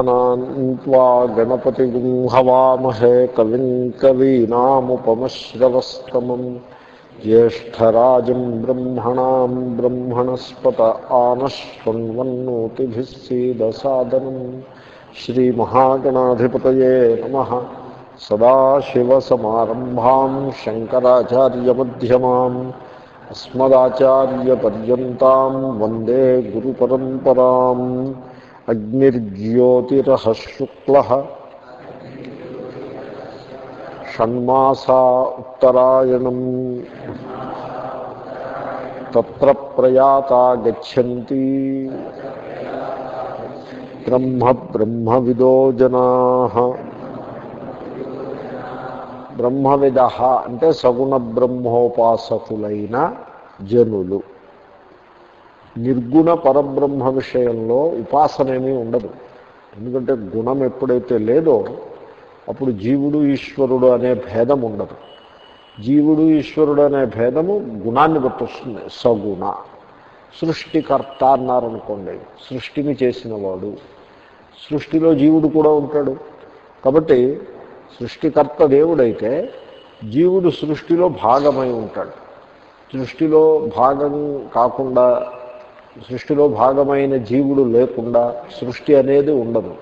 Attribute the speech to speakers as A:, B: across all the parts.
A: वा गणपतिगुं हवामहे कविं कवीनामुपमश्रवस्तमम् ज्येष्ठराजं ब्रह्मणां ब्रह्मणस्पत आनश्वन्वन्नोतिभिः सीदसादनम् श्रीमहागणाधिपतये नमः। सदाशिवसमारम्भां शङ्कराचार्यमध्यमाम् अस्मदाचार्यपर्यन्तां वंदे गुरुपरम्पराम् అగ్నిర్జ్యోతిరహ శుక్ల షణ్మాసా ఉత్తరాయణం త్ర ప్రయాత గచ్చంతి బ్రహ్మ బ్రహ్మవిదో జనా బ్రహ్మవిద అంటే సగుణ బ్రహ్మోపాసకులైన జనులు. నిర్గుణ పరబ్రహ్మ విషయంలో ఉపాసనేమీ ఉండదు. ఎందుకంటే గుణం ఎప్పుడైతే లేదో అప్పుడు జీవుడు ఈశ్వరుడు అనే భేదం ఉండదు. జీవుడు ఈశ్వరుడు అనే భేదము గుణాన్ని బట్టి వస్తుంది సగుణ. సృష్టికర్త అన్నారనుకోండి. సృష్టిని చేసినవాడు. సృష్టిలో జీవుడు కూడా ఉంటాడు. కాబట్టి సృష్టికర్త దేవుడైతే జీవుడు సృష్టిలో భాగమై ఉంటాడు. సృష్టిలో భాగం కాకుండా సృష్టిలో భాగమైన జీవుడు లేకుండా సృష్టి అనేది ఉండదు.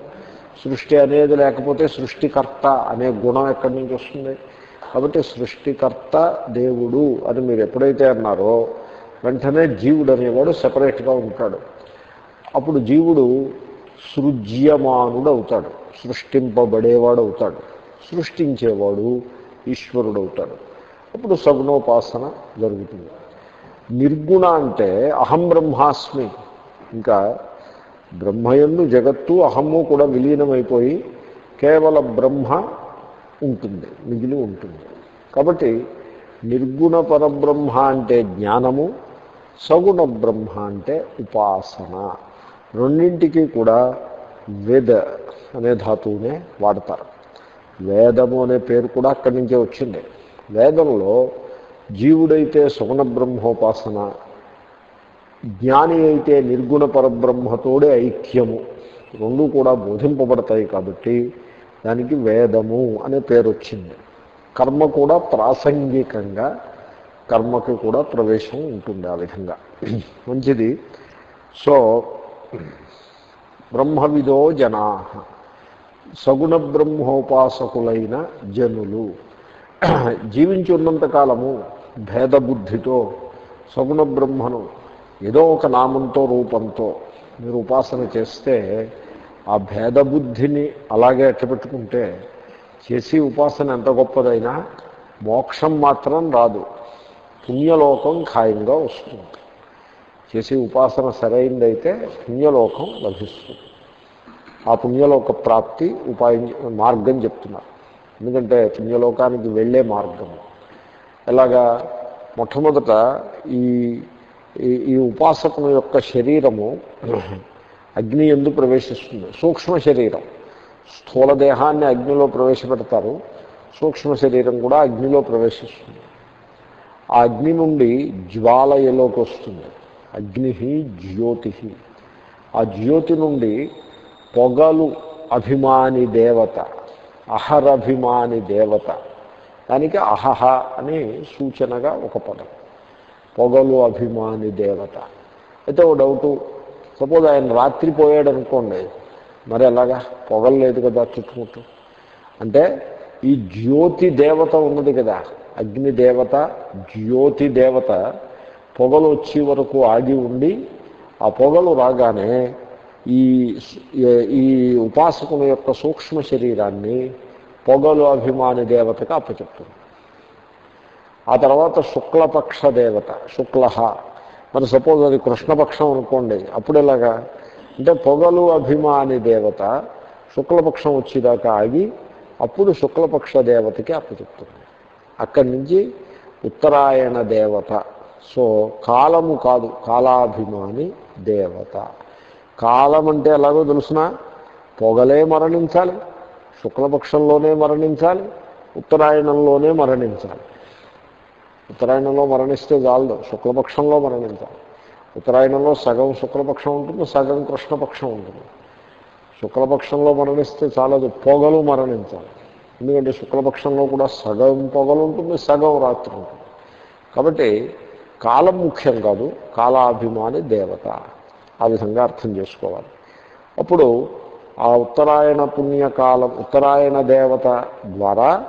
A: సృష్టి అనేది లేకపోతే సృష్టికర్త అనే గుణం ఎక్కడి నుంచి వస్తుంది? కాబట్టి సృష్టికర్త దేవుడు అని మీరు ఎప్పుడైతే అన్నారో వెంటనే జీవుడు అనేవాడు సపరేట్గా ఉంటాడు. అప్పుడు జీవుడు సృజ్యమానుడు అవుతాడు సృష్టింపబడేవాడు అవుతాడు సృష్టించేవాడు ఈశ్వరుడు అవుతాడు అప్పుడు సగుణోపాసన జరుగుతుంది. నిర్గుణ అంటే అహం బ్రహ్మాస్మి. ఇంకా బ్రహ్మయందు జగత్తు అహము కూడా విలీనమైపోయి కేవల బ్రహ్మ ఉంటుంది మిగిలి ఉంటుంది. కాబట్టి నిర్గుణ పరబ్రహ్మ అంటే జ్ఞానము సగుణ బ్రహ్మ అంటే ఉపాసన. రెండింటికి కూడా వేద అనే ధాతువునే వాడతారు. వేదము అనే పేరు కూడా అక్కడి నుంచే వచ్చింది. వేదంలో జీవుడైతే సుగుణ బ్రహ్మోపాసన జ్ఞాని అయితే నిర్గుణ పరబ్రహ్మతోడే ఐక్యము. రెండు కూడా బోధింపబడతాయి కాబట్టి దానికి వేదము అనే పేరు వచ్చింది కర్మ కూడా ప్రాసంగికంగా కర్మకి కూడా ప్రవేశం ఉంటుంది ఆ విధంగా. మంచిది. సో బ్రహ్మవిదో జనా సగుణ బ్రహ్మోపాసకులైన జనులు. జీవించి ఉన్నంతకాలము భేదబుద్ధితో సగుణ బ్రహ్మను ఏదో ఒక నామంతో రూపంతో మీరు ఉపాసన చేస్తే ఆ భేదబుద్ధిని అలాగే అట్టపెట్టుకుంటే చేసి ఉపాసన ఎంత గొప్పదైనా మోక్షం మాత్రం రాదు. పుణ్యలోకం ఖాయంగా వస్తుంది. చేసి ఉపాసన సరైందైతే పుణ్యలోకం లభిస్తుంది. ఆ పుణ్యలోక ప్రాప్తి ఉపాయం మార్గం చెప్తున్నారు. ఎందుకంటే పుణ్యలోకానికి వెళ్ళే మార్గం ఎలాగా మొట్టమొదట ఈ ఈ ఉపాసకం యొక్క శరీరము అగ్ని ఎందు ప్రవేశిస్తుంది. సూక్ష్మ శరీరం. స్థూల దేహాన్ని అగ్నిలో ప్రవేశపెడతారు. సూక్ష్మ శరీరం కూడా అగ్నిలో ప్రవేశిస్తుంది. ఆ అగ్ని నుండి జ్వాలయలోకి వస్తుంది. అగ్ని జ్యోతి ఆ జ్యోతి నుండి పొగలు అభిమాని దేవత అహరభిమాని దేవత దానికి అహహ అని సూచనగా ఒక పదం. పొగలు అభిమాని దేవత. అయితే ఓ డౌటు. సపోజ్ ఆయన రాత్రి పోయాడు అనుకోండి మరి ఎలాగా? పొగలు లేదు కదా చుట్టుముట్టు. అంటే ఈ జ్యోతి దేవత ఉన్నది కదా అగ్ని దేవత జ్యోతి దేవత పొగలు వచ్చే వరకు ఆగి ఉండి ఆ పొగలు రాగానే ఈ ఈ ఉపాసకుల యొక్క సూక్ష్మ శరీరాన్ని పొగలు అభిమాని దేవతకు అప్పచెప్తుంది. ఆ తర్వాత శుక్లపక్ష దేవత శుక్ల మరి సపోజ్ అది కృష్ణపక్షం అనుకోండి అప్పుడు ఎలాగా? అంటే పొగలు అభిమాని దేవత శుక్లపక్షం వచ్చేదాకా ఆగి అప్పుడు శుక్లపక్ష దేవతకి అప్పచెప్తుంది. అక్కడి నుంచి ఉత్తరాయణ దేవత. సో కాలము కాదు కాలాభిమాని దేవత. కాలం అంటే ఎలాగో తెలుసిన? పొగలే మరణించాలి. శుక్లపక్షంలోనే మరణించాలి ఉత్తరాయణంలోనే మరణించాలి. ఉత్తరాయణంలో మరణిస్తే చాలదు శుక్లపక్షంలో మరణించాలి. ఉత్తరాయణంలో సగం శుక్లపక్షం ఉంటుంది సగం కృష్ణపక్షం ఉంటుంది. శుక్లపక్షంలో మరణిస్తే చాలదు పొగలు మరణించాలి. ఎందుకంటే శుక్లపక్షంలో కూడా సగం పొగలు ఉంటుంది సగం రాత్రి ఉంటుంది. కాబట్టి కాలం ముఖ్యం కాదు కాలాభిమాని దేవత. ఆ విధంగా అర్థం చేసుకోవాలి. అప్పుడు ఆ ఉత్తరాయణ పుణ్యకాలం ఉత్తరాయణ దేవత ద్వారా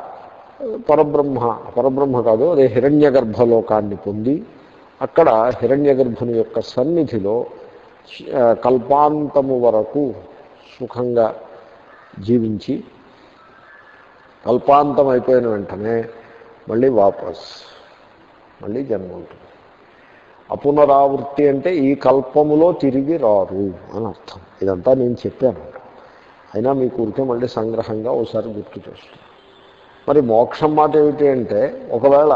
A: పరబ్రహ్మ పరబ్రహ్మ కాదు అదే హిరణ్య గర్భలోకాన్ని పొంది అక్కడ హిరణ్య గర్భుని యొక్క సన్నిధిలో కల్పాంతము వరకు సుఖంగా జీవించి కల్పాంతం అయిపోయిన వెంటనే మళ్ళీ వాపస్ మళ్ళీ జన్మ ఉంటుంది. అపునరావృత్తి అంటే ఈ కల్పములో తిరిగి రారు అని అర్థం. ఇదంతా నేను చెప్పాను. అయినా మీకు ఊరికే మళ్ళీ సంగ్రహంగా ఒకసారి గుర్తు చేస్తుంది మరి మోక్షం మాట ఏమిటి అంటే ఒకవేళ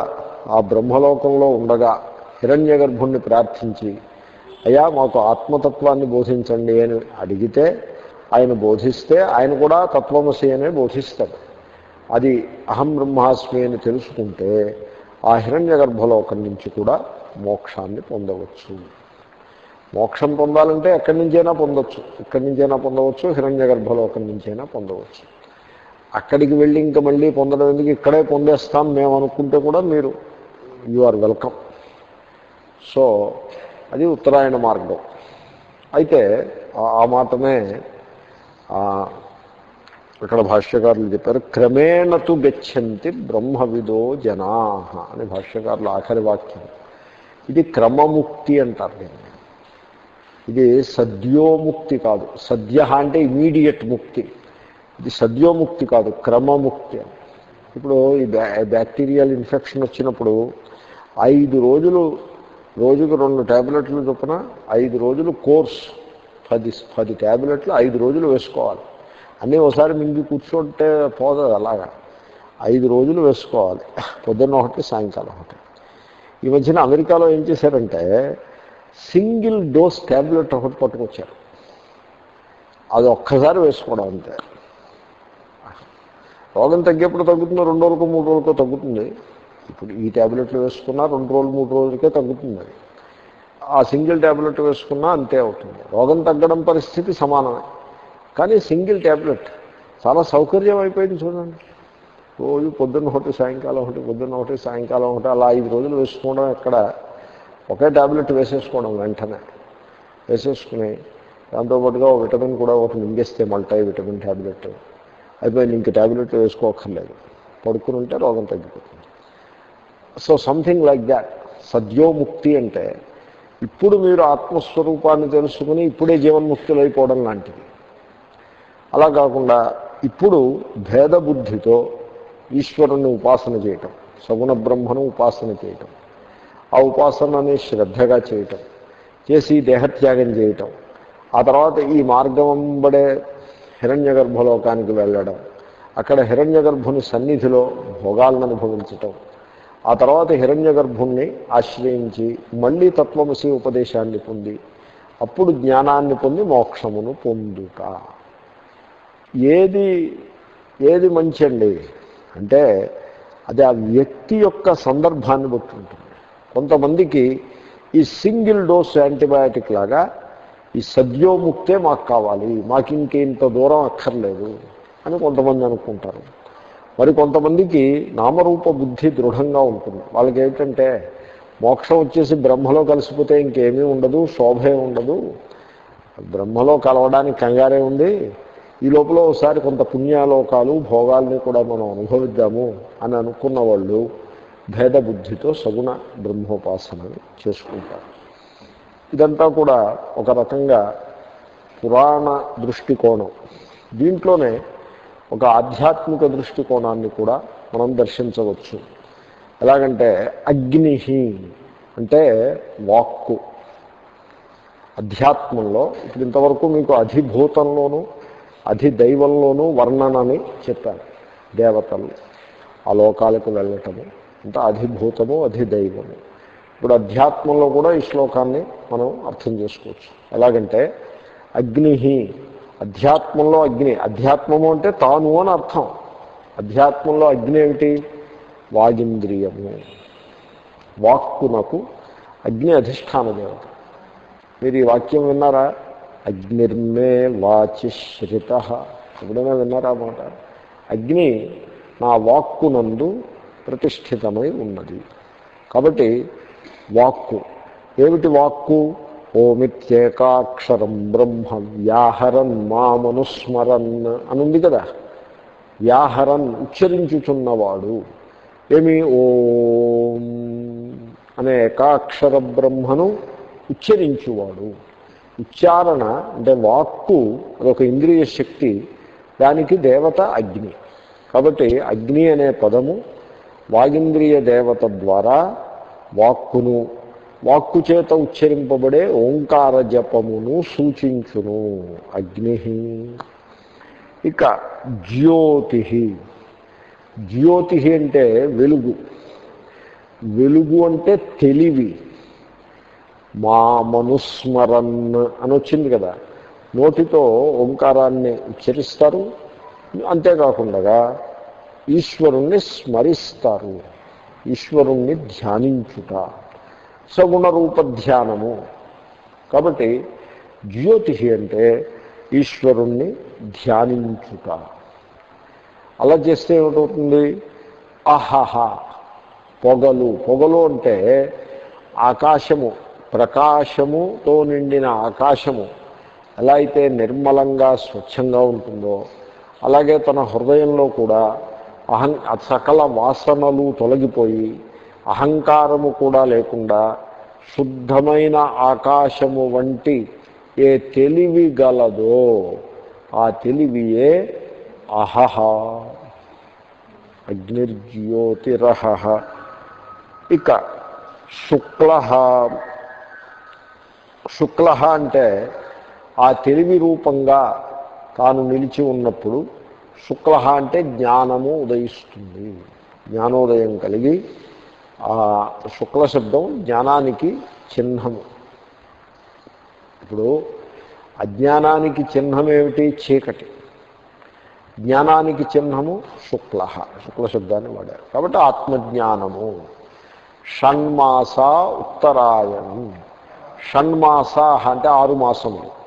A: ఆ బ్రహ్మలోకంలో ఉండగా హిరణ్య గర్భుణ్ణి ప్రార్థించి అయ్యా మాకు ఆత్మతత్వాన్ని బోధించండి అని అడిగితే ఆయన బోధిస్తే ఆయన కూడా తత్వమసి అనే బోధిస్తాడు. అది అహం బ్రహ్మాస్మి అని తెలుసుకుంటే ఆ హిరణ్య గర్భలోకం నుంచి కూడా మోక్షాన్ని పొందవచ్చు. మోక్షం పొందాలంటే ఎక్కడి నుంచైనా పొందవచ్చు ఎక్కడి నుంచైనా పొందవచ్చు. హిరణ్య గర్భలోకం నుంచైనా పొందవచ్చు. అక్కడికి వెళ్ళి ఇంకా మళ్ళీ పొందడం ఎందుకు? ఇక్కడే పొందేస్తాం మేము అనుకుంటే కూడా మీరు యు ఆర్ వెల్కమ్ సో అది ఉత్తరాయణ మార్గం. అయితే ఆ- ఆ మాటనే ఇక్కడ భాష్యకారులు చెప్పారు క్రమేణతు గచ్చంతి బ్రహ్మవిదో జనా అని భాష్యకారులు ఆఖరి వాక్యం. ఇది క్రమముక్తి అంటారు దీన్ని. ఇది సద్యోముక్తి కాదు. సద్య అంటే ఇమీడియట్ ముక్తి. ఇది సద్యోముక్తి కాదు క్రమముక్తి అని. ఇప్పుడు ఈ బ్యా బ్యాక్టీరియల్ ఇన్ఫెక్షన్ వచ్చినప్పుడు ఐదు రోజులు రోజుకు రెండు ట్యాబ్లెట్లు చొప్పున ఐదు రోజులు కోర్స్. పది పది ట్యాబ్లెట్లు ఐదు రోజులు వేసుకోవాలి. అన్నీ ఒకసారి మింగి కూర్చుంటే పోదు అలాగా. ఐదు రోజులు వేసుకోవాలి. పొద్దున్న ఒకటి సాయంకాలం ఒకటి. ఈ మధ్యన అమెరికాలో ఏం చేశారంటే సింగిల్ డోస్ ట్యాబ్లెట్ ఒకటి పట్టుకొచ్చారు. అది ఒక్కసారి వేసుకోవడం అంతే. రోగం తగ్గేప్పుడు తగ్గుతుంది రెండు రోజులకు మూడు రోజులకో తగ్గుతుంది. ఇప్పుడు ఈ ట్యాబ్లెట్లు వేసుకున్నా రెండు రోజులు మూడు రోజులకే తగ్గుతుంది. అది ఆ సింగిల్ ట్యాబ్లెట్ వేసుకున్నా అంతే అవుతుంది. రోగం తగ్గడం పరిస్థితి సమానమే. కానీ సింగిల్ ట్యాబ్లెట్ చాలా సౌకర్యం అయిపోయింది చూడండి. రోజు పొద్దున్న ఒకటి సాయంకాలం ఒకటి పొద్దున్న ఒకటి సాయంకాలం ఒకటి అలా ఐదు రోజులు వేసుకోవడం ఎక్కడ ఒకే టాబ్లెట్ వేసేసుకోవడం వెంటనే. వేసేసుకుని దాంతోపాటుగా ఒక విటమిన్ కూడా ఒకటి మింగేస్తే మల్టై విటమిన్ ట్యాబ్లెట్ అయిపోయింది ఇంక ట్యాబ్లెట్ వేసుకోకర్లేదు పడుకుని ఉంటే రోగం తగ్గిపోతుంది. So something like that. సద్యోముక్తి అంటే ఇప్పుడు మీరు ఆత్మస్వరూపాన్ని తెలుసుకుని ఇప్పుడే జీవన్ముక్తులు అయిపోవడం లాంటిది. అలా కాకుండా ఇప్పుడు భేద బుద్ధితో ఈశ్వరుణ్ణి ఉపాసన చేయటం సగుణ బ్రహ్మను ఉపాసన చేయటం ఆ ఉపాసనని శ్రద్ధగా చేయటం చేసి దేహత్యాగం చేయటం ఆ తర్వాత ఈ మార్గం వెంబడే హిరణ్య గర్భలోకానికి వెళ్ళడం అక్కడ హిరణ్య గర్భుని సన్నిధిలో భోగాలను అనుభవించటం ఆ తర్వాత హిరణ్య గర్భుణ్ణి ఆశ్రయించి మళ్ళీ తత్వమసి ఉపదేశాన్ని పొంది అప్పుడు జ్ఞానాన్ని పొంది మోక్షమును పొందుట. ఏది ఏది మంచి అండి? అంటే అది ఆ వ్యక్తి యొక్క సందర్భాన్ని బట్టి ఉంటుంది. కొంతమందికి ఈ సింగిల్ డోస్ యాంటీబయాటిక్ లాగా ఈ సద్యోముక్తే మాకు కావాలి మాకు ఇంకేంత దూరం అక్కర్లేదు అని కొంతమంది అనుకుంటారు. మరి కొంతమందికి నామరూప బుద్ధి దృఢంగా ఉంటుంది. వాళ్ళకి ఏమిటంటే మోక్షం వచ్చేసి బ్రహ్మలో కలిసిపోతే ఇంకేమీ ఉండదు శోభే ఉండదు. బ్రహ్మలో కలవడానికి కంగారే ఉంది. ఈ లోపల ఒకసారి కొంత పుణ్యాలోకాలు భోగాల్ని కూడా మనం అనుభవిద్దాము అని అనుకున్న వాళ్ళు భేద బుద్ధితో సగుణ బ్రహ్మోపాసనని చేసుకుంటారు. ఇదంతా కూడా ఒక రకంగా పురాణ దృష్టికోణం. దీంట్లోనే ఒక ఆధ్యాత్మిక దృష్టికోణాన్ని కూడా మనం దర్శించవచ్చు. ఎలాగంటే అగ్ని అంటే వాక్కు. అధ్యాత్మంలో ఇప్పుడు ఇంతవరకు మీకు అధిభూతంలోనూ అధిదైవంలోనూ వర్ణనని చెప్పాను. దేవతలు ఆ లోకాలకు వెళ్ళటము అంటే అధిభూతము అధిదైవము. ఇప్పుడు అధ్యాత్మంలో కూడా ఈ శ్లోకాన్ని మనం అర్థం చేసుకోవచ్చు. ఎలాగంటే అగ్ని అధ్యాత్మంలో అగ్ని. అధ్యాత్మము అంటే తాను అని అర్థం. అధ్యాత్మంలో అగ్ని ఏమిటి? వాగింద్రియము. వాక్కునకు అగ్ని అధిష్టాన దేవత. మీరు ఈ వాక్యం విన్నారా? అగ్నిర్మే వాచిశ్రిత ఎప్పుడైనా విన్నారా మాట? అగ్ని నా వాక్కునందు ప్రతిష్ఠితమై ఉన్నది. కాబట్టి వాక్కు. ఏమిటి వాక్కు? ఓమిత్యేకాక్షరం బ్రహ్మ వ్యాహరన్ మామనుస్మరన్ అని ఉంది కదా. వ్యాహరన్ ఉచ్చరించుచున్నవాడు. ఏమి? ఓం అనే ఏకాక్షర బ్రహ్మను ఉచ్చరించువాడు. ఉచ్చారణ అంటే వాక్కు అదొక ఇంద్రియ శక్తి దానికి దేవత అగ్ని. కాబట్టి అగ్ని అనే పదము వాగింద్రియ దేవత ద్వారా వాక్కును వాక్కు చేత ఉచ్చరింపబడే ఓంకార జపమును సూచించును. అగ్ని. ఇక జ్యోతి. జ్యోతి అంటే వెలుగు. వెలుగు అంటే తెలివి. మా మనుస్మరన్ అని వచ్చింది కదా. నోటితో ఓంకారాన్ని ఉచ్చరిస్తారు. అంతేకాకుండా ఈశ్వరుణ్ణి స్మరిస్తారు. ఈశ్వరుణ్ణి ధ్యానించుట. సగుణ రూప ధ్యానము. కాబట్టి జ్యోతి అంటే ఈశ్వరుణ్ణి ధ్యానించుట. అలా చేస్తే ఏమిటవుతుంది అహహ పొగలు. పొగలు అంటే ఆకాశము. ప్రకాశముతో నిండిన ఆకాశము. ఎలా అయితే నిర్మలంగా స్వచ్ఛంగా ఉంటుందో అలాగే తన హృదయంలో కూడా అహం సకల వాసనలు తొలగిపోయి అహంకారము కూడా లేకుండా శుద్ధమైన ఆకాశము వంటి ఏ తెలివి గలదో ఆ తెలివియే అహహ. అగ్నిర్జ్యోతిరహ ఇక శుక్ల. శుక్ల అంటే ఆ తెలివి రూపంగా తాను నిలిచి ఉన్నప్పుడు శుక్ల అంటే జ్ఞానము ఉదయిస్తుంది. జ్ఞానోదయం కలిగి ఆ శుక్ల శబ్దం జ్ఞానానికి చిహ్నము. ఇప్పుడు అజ్ఞానానికి చిహ్నం ఏమిటి చీకటి. జ్ఞానానికి చిహ్నము శుక్ల శుక్ల శబ్దాన్ని వాడారు. కాబట్టి ఆత్మజ్ఞానము. షణ్మాస ఉత్తరాయణం. షణ్మాస అంటే ఆరు మాసములు.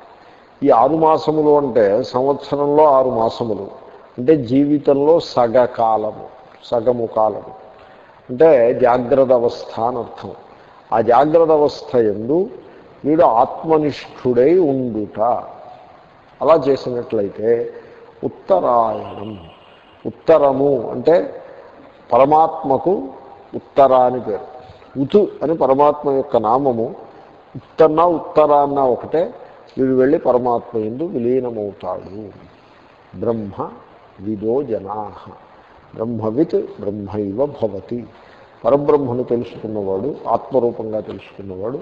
A: ఈ ఆరు మాసములు అంటే సంవత్సరంలో ఆరు మాసములు. అంటే జీవితంలో సగకాలము సగము కాలము అంటే జాగ్రత్త అవస్థ అని అర్థం. ఆ జాగ్రత్త అవస్థ ఎందు వీడు ఆత్మనిష్ఠుడై ఉండుట. అలా చేసినట్లయితే ఉత్తరాయణం. ఉత్తరము అంటే పరమాత్మకు ఉత్తర అని పేరు. ఉతు అని పరమాత్మ యొక్క నామము. ఉత్తన్న ఉత్తరాన్న ఒకటే. వీడు వెళ్ళి పరమాత్మ ఎందు విలీనమవుతాడు. బ్రహ్మ విదో జనా బ్రహ్మవిత్ బ్రహ్మైవ భవతి. పరబ్రహ్మను తెలుసుకున్నవాడు ఆత్మరూపంగా తెలుసుకున్నవాడు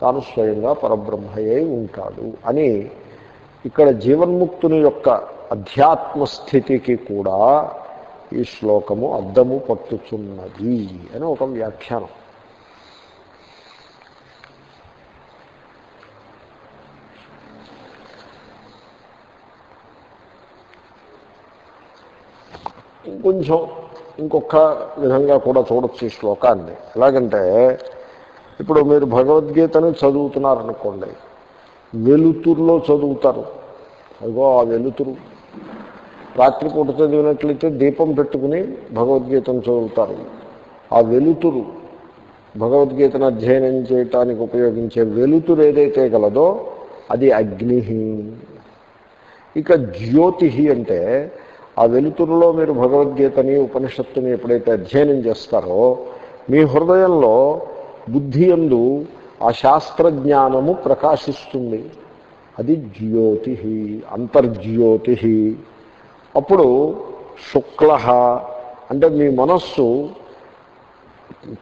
A: తాను స్వయంగా పరబ్రహ్మయే ఉంటాడు అని ఇక్కడ జీవన్ముక్తుని యొక్క అధ్యాత్మస్థితికి కూడా ఈ శ్లోకము అద్దము పట్టుచున్నది అని ఒక వ్యాఖ్యానం. ఇంకొంచెం ఇంకొక విధంగా కూడా చూడొచ్చు ఈ శ్లోకాన్ని. ఎలాగంటే ఇప్పుడు మీరు భగవద్గీతని చదువుతున్నారనుకోండి వెలుతురులో చదువుతారు. అదిగో ఆ వెలుతురు. రాత్రిపూట చదివినట్లయితే దీపం పెట్టుకుని భగవద్గీతను చదువుతారు. ఆ వెలుతురు భగవద్గీతను అధ్యయనం చేయటానికి ఉపయోగించే వెలుతురు ఏదైతే గలదో అది అగ్ని ఇక జ్యోతి అంటే ఆ వెలుతురులో మీరు భగవద్గీతని ఉపనిషత్తుని ఎప్పుడైతే అధ్యయనం చేస్తారో మీ హృదయంలో బుద్ధి ఎందు ఆ శాస్త్రజ్ఞానము ప్రకాశిస్తుంది. అది జ్యోతి అంతర్జ్యోతి అప్పుడు శుక్ల అంటే మీ మనస్సు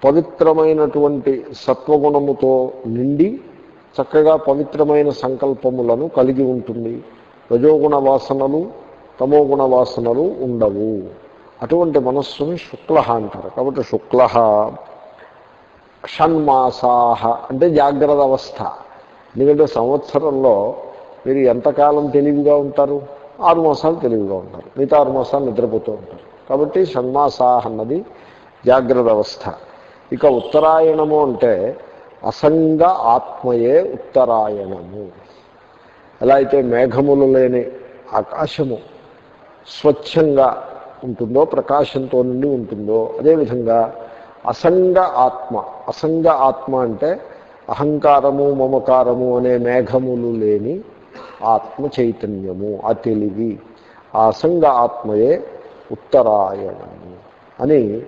A: పవిత్రమైనటువంటి సత్వగుణముతో నిండి చక్కగా పవిత్రమైన సంకల్పములను కలిగి ఉంటుంది. రజోగుణ వాసనలు తమోగుణ వాసనలు ఉండవు. అటువంటి మనస్సుని శుక్ల అంటారు. కాబట్టి శుక్ల షణ్మాసాహ అంటే జాగ్రత్త అవస్థ. ఎందుకంటే సంవత్సరంలో మీరు ఎంతకాలం తెలివిగా ఉంటారు? ఆరు మాసాలు తెలివిగా ఉంటారు. మిగతా ఆరు మాసాలు నిద్రపోతూ ఉంటారు. కాబట్టి షణ్మాసాహ అన్నది జాగ్రత్త అవస్థ. ఇక ఉత్తరాయణము అంటే అసంగ ఆత్మయే ఉత్తరాయణము. ఎలా అయితే మేఘములు లేని ఆకాశము స్వచ్ఛంగా ఉంటుందో ప్రకాశంతో నుండి ఉంటుందో అదేవిధంగా అసంగ ఆత్మ. అసంగ ఆత్మ అంటే అహంకారము మమకారము అనే మేఘములు లేని ఆత్మ చైతన్యము ఆ తెలివి ఆ అసంగ ఆత్మయే ఉత్తరాయణము అని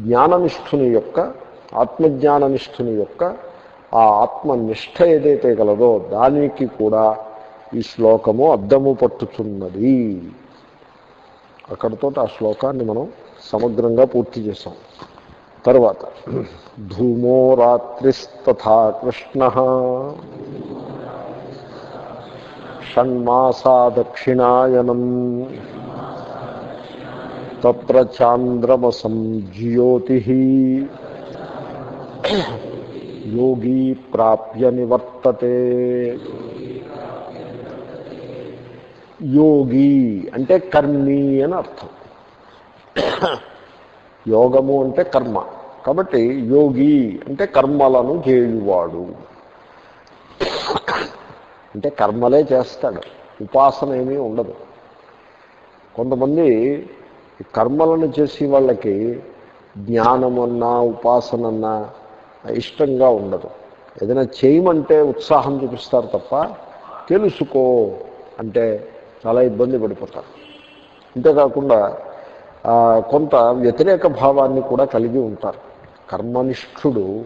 A: జ్ఞాననిష్ఠుని యొక్క ఆత్మజ్ఞాననిష్ఠుని యొక్క ఆ ఆత్మనిష్ట ఏదైతే గలదో దానికి కూడా ఈ శ్లోకము అద్దము పట్టుతున్నది. అక్కడితో ఆ శ్లోకాన్ని మనం సమగ్రంగా పూర్తి చేసాం తర్వాత ధూమో రాత్రిస్తథా కృష్ణ. షణ్మాసా దక్షిణాయనం. తత్ర చాంద్రమసం జ్యోతి. యోగీ ప్రాప్య నివర్తతే. యోగి అంటే కర్మి అని అర్థం. యోగము అంటే కర్మ. కాబట్టి యోగి అంటే కర్మలను చేయువాడు. అంటే కర్మలే చేస్తాడు. ఉపాసన ఏమీ ఉండదు. కొంతమంది కర్మలను చేసే వాళ్ళకి జ్ఞానమన్నా ఉపాసనన్నా ఇష్టంగా ఉండదు. ఏదైనా చేయమంటే ఉత్సాహం చూపిస్తారు తప్ప తెలుసుకో అంటే చాలా ఇబ్బంది పడిపోతారు. అంతేకాకుండా కొంత వ్యతిరేక భావాన్ని కూడా కలిగి ఉంటారు. కర్మనిష్ఠుడు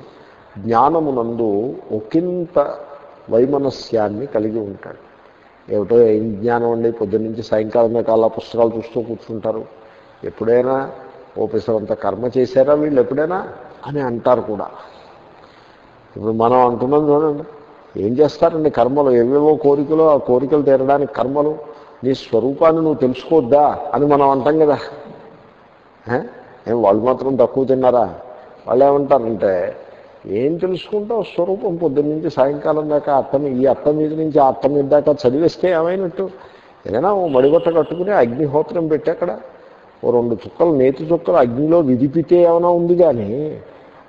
A: జ్ఞానమునందు ఒకంత వైమనస్యాన్ని కలిగి ఉంటాడు. ఏమిటో ఏం జ్ఞానం అండి? పొద్దున్నుంచి సాయంకాలం కాల పుస్తకాలు చూస్తూ కూర్చుంటారు. ఎప్పుడైనా ఓపెసరంత కర్మ చేశారా వీళ్ళు ఎప్పుడైనా? అని అంటారు కూడా. ఇప్పుడు మనం అంటున్నాం చూడండి ఏం చేస్తారండి కర్మలు? ఏవేవో కోరికలు ఆ కోరికలు తీరడానికి కర్మలు నీ స్వరూపాన్ని నువ్వు తెలుసుకోవద్దా అని మనం అంటాం కదా. ఏం వాళ్ళు మాత్రం తక్కువ తిన్నారా? వాళ్ళు ఏమంటారంటే ఏం తెలుసుకుంటావు? స్వరూపం పొద్దున్న నుంచి సాయంకాలం దాకా అర్థం ఈ అర్థం మీద నుంచి ఆ అర్థం మీద దాకా చదివేస్తే ఏమైనట్టు? ఏదైనా ఓ మడిగొట్ట కట్టుకుని అగ్నిహోత్రం పెట్టి అక్కడ. ఓ రెండు చుక్కలు నేతి చుక్కలు అగ్నిలో విదిపితే ఏమైనా ఉంది కానీ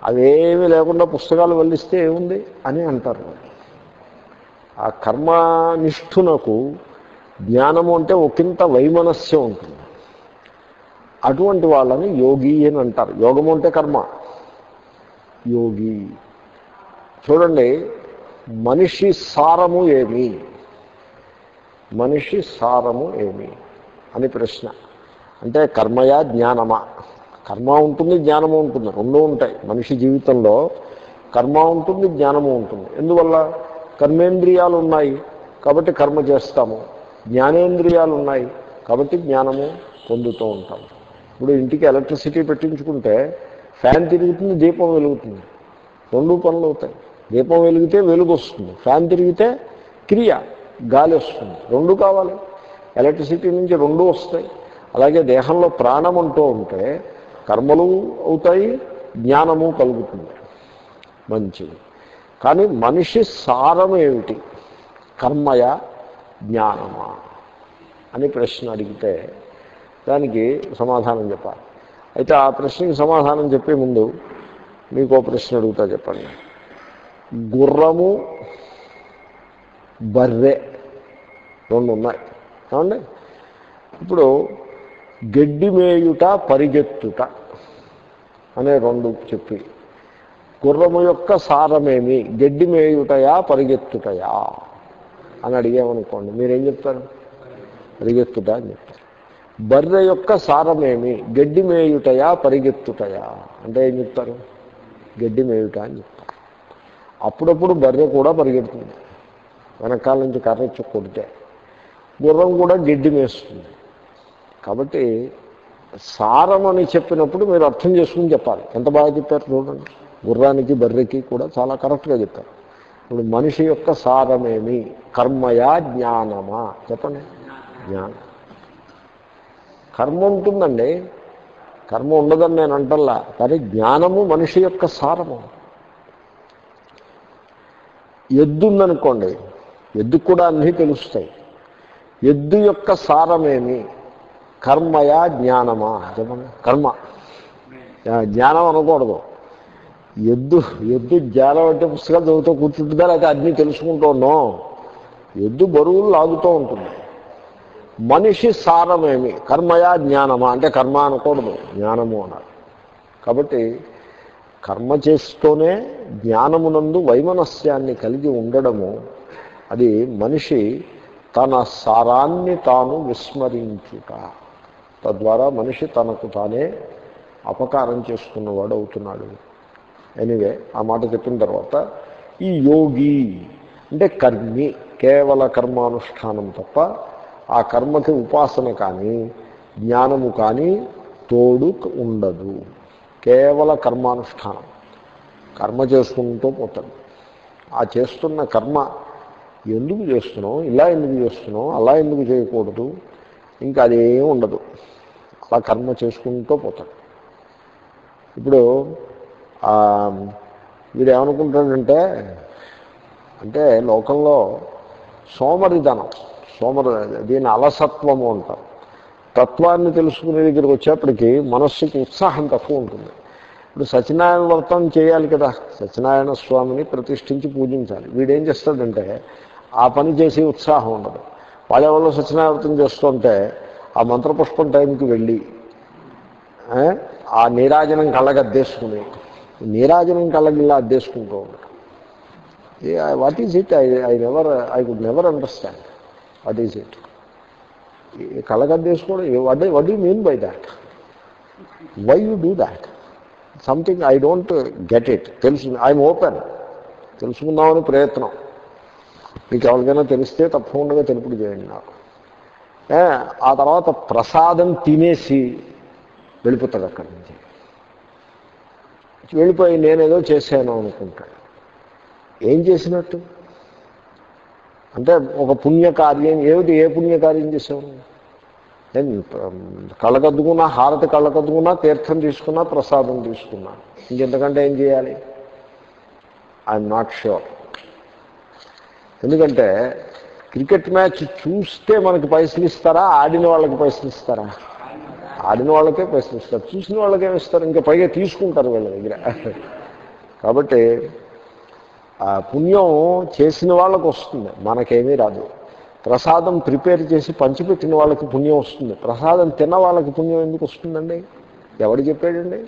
A: అవేమీ లేకుండా పుస్తకాలు వల్లిస్తే ఏముంది? అని అంటారు. ఆ కర్మనిష్ఠునకు జ్ఞానము అంటే ఒకంత వైమనస్యం ఉంటుంది. అటువంటి వాళ్ళని యోగి అని అంటారు. యోగము అంటే కర్మ. యోగి. చూడండి మనిషి సారము ఏమి? మనిషి సారము ఏమి? అని ప్రశ్న. అంటే కర్మయా జ్ఞానమా? కర్మ ఉంటుంది జ్ఞానము ఉంటుంది. రెండూ ఉంటాయి. మనిషి జీవితంలో కర్మ ఉంటుంది జ్ఞానము ఉంటుంది. ఎందువల్ల? కర్మేంద్రియాలు ఉన్నాయి కాబట్టి కర్మ చేస్తాము. జ్ఞానేంద్రియాలు ఉన్నాయి కాబట్టి జ్ఞానము పొందుతూ ఉంటాము ఇప్పుడు ఇంటికి ఎలక్ట్రిసిటీ పెట్టించుకుంటే ఫ్యాన్ తిరుగుతుంది దీపం వెలుగుతుంది. రెండు పనులు అవుతాయి. దీపం వెలిగితే వెలుగు వస్తుంది. ఫ్యాన్ తిరిగితే క్రియ గాలి వస్తుంది. రెండు కావాలి. ఎలక్ట్రిసిటీ నుంచి రెండు వస్తాయి. అలాగే దేహంలో ప్రాణం అంటూ ఉంటే కర్మలు అవుతాయి జ్ఞానము కలుగుతుంది. మంచిది. కానీ మనిషి సారం ఏమిటి? కర్మయ? జ్ఞానమా అని ప్రశ్న అడిగితే దానికి సమాధానం చెప్పాలి. అయితే ఆ ప్రశ్నకి సమాధానం చెప్పే ముందు మీకు ఓ ప్రశ్న అడుగుతా చెప్పండి. గుర్రము బర్రె రెండు ఉన్నాయి. ఏమండి? ఇప్పుడు గడ్డి మేయుట పరిగెత్తుట అనే రెండు చెప్పి గుర్రము యొక్క సారమేమి? గడ్డి మేయుటయా పరిగెత్తుటయా? అని అడిగామనుకోండి మీరేం చెప్తారు? పరిగెత్తుట అని చెప్తారు. బర్రె యొక్క సారమేమి? గడ్డి మేయుటయా పరిగెత్తుటయా? అంటే ఏం చెప్తారు? గడ్డి మేయుట అని చెప్తారు. అప్పుడప్పుడు బర్రె కూడా పరిగెడుతుంది. వెనకాల నుంచి కర్రెచ్చు కొడితే గుర్రం కూడా గడ్డి మేస్తుంది. కాబట్టి సారం అని చెప్పినప్పుడు మీరు అర్థం చేసుకుని చెప్పాలి. ఎంత బాగా చెప్పారు చూడండి. గుర్రానికి బర్రెకి కూడా చాలా కరెక్ట్గా చెప్పారు. ఇప్పుడు మనిషి యొక్క సారమేమి? కర్మయా జ్ఞానమా? చెప్పండి. జ్ఞానం కర్మ ఉంటుందండి. కర్మ ఉండదని నేను అంటల్లా కానీ జ్ఞానము మనిషి యొక్క సారము. ఎద్దు ఉందనుకోండి ఎద్దు కూడా అన్నీ తెలుస్తాయి. ఎద్దు యొక్క సారమేమి? కర్మయా జ్ఞానమా? చెప్పండి. కర్మ. జ్ఞానం అనకూడదు. ఎద్దు ఎద్దు జ్ఞానం అంటే పుస్తకాలు చదువుతూ కూర్చుంటుందా? లేకపోతే అన్నీ తెలుసుకుంటూ ఉన్నాం? ఎద్దు బరువులు లాగుతూ ఉంటుంది. మనిషి సారమేమి? కర్మయా జ్ఞానమా? అంటే కర్మ అనకూడదు జ్ఞానము అన్నారు కాబట్టి కర్మ చేస్తూనే జ్ఞానమునందు వైమనస్యాన్ని కలిగి ఉండడము అది మనిషి తన సారాన్ని తాను విస్మరించుట. తద్వారా మనిషి తనకు తానే అపకారం చేసుకున్నవాడు అవుతున్నాడు ఎనివే ఆ మాట చెప్పిన తర్వాత ఈ యోగి అంటే కర్మి కేవల కర్మానుష్ఠానం తప్ప ఆ కర్మకి ఉపాసన కానీ జ్ఞానము కానీ తోడు ఉండదు. కేవల కర్మానుష్ఠానం. కర్మ చేసుకుంటూ పోతాడు. ఆ చేస్తున్న కర్మ ఎందుకు చేస్తున్నాం ఇలా ఎందుకు చేస్తున్నాం అలా ఎందుకు చేయకూడదు? ఇంకా అదేం ఉండదు. అలా కర్మ చేసుకుంటూ పోతాడు. ఇప్పుడు వీడు ఏమనుకుంటాడంటే అంటే లోకంలో సోమరిధనం సోమరి దీన్ని అలసత్వము అంటారు. తత్వాన్ని తెలుసుకునే దగ్గరికి వచ్చేప్పటికి మనస్సుకి ఉత్సాహం తక్కువ ఉంటుంది. ఇప్పుడు సత్యనారాయణ వ్రతం చేయాలి కదా సత్యనారాయణ స్వామిని ప్రతిష్ఠించి పూజించాలి. వీడేం చేస్తాడంటే ఆ పని చేసే ఉత్సాహం ఉండదు. వాళ్ళెవరో సత్యనారాయణ వ్రతం చేస్తుంటే ఆ మంత్రపుష్పం టైంకి వెళ్ళి ఆ, ఆ నీరాజనం కళ్ళగద్దేసుకుని నీరాజనం కళ్ళగిల్లా అద్దేసుకుంటూ ఉంటాం. What is it I I never I could never understand what is it కళ్ళగద్దేసుకోవడం what what you mean by that why you do that something I don't get it తెలుసు ఐఎమ్ ఓపెన్ తెలుసుకుందామని ప్రయత్నం. మీకు ఎవరికైనా తెలిస్తే తప్పకుండా తెలుపుడు చేయండి నాకు. ఆ తర్వాత ప్రసాదం తినేసి వెళ్ళిపోతాడు అక్కడి నుంచి. వెళ్ళిపోయి నేనేదో చేశాను అనుకుంటాడు ఏం చేసినట్టు? అంటే ఒక పుణ్యకార్యం ఏమిటి? ఏ పుణ్యకార్యం చేసావు నేను కళ్ళకద్దుకున్నా హారతి కళ్ళకద్దుకున్నా తీర్థం తీసుకున్నా ప్రసాదం తీసుకున్నా. ఇంకెంతకంటే ఏం చేయాలి? ఐఎమ్ నాట్ ష్యూర్ ఎందుకంటే క్రికెట్ మ్యాచ్ చూస్తే మనకి పైసలు ఇస్తారా? ఆడిన వాళ్ళకి పైసలు ఇస్తారా? ఆడిన వాళ్ళకే పైసలు ఇస్తారు చూసిన వాళ్ళకేమి ఇస్తారు ఇంకా పైగా తీసుకుంటారు వీళ్ళ దగ్గర. కాబట్టి ఆ పుణ్యం చేసిన వాళ్ళకు వస్తుంది మనకేమీ రాదు. ప్రసాదం ప్రిపేర్ చేసి పంచిపెట్టిన వాళ్ళకి పుణ్యం వస్తుంది ప్రసాదం తిన్న వాళ్ళకి పుణ్యం ఎందుకు వస్తుందండి? ఎవడు చెప్పాడండి?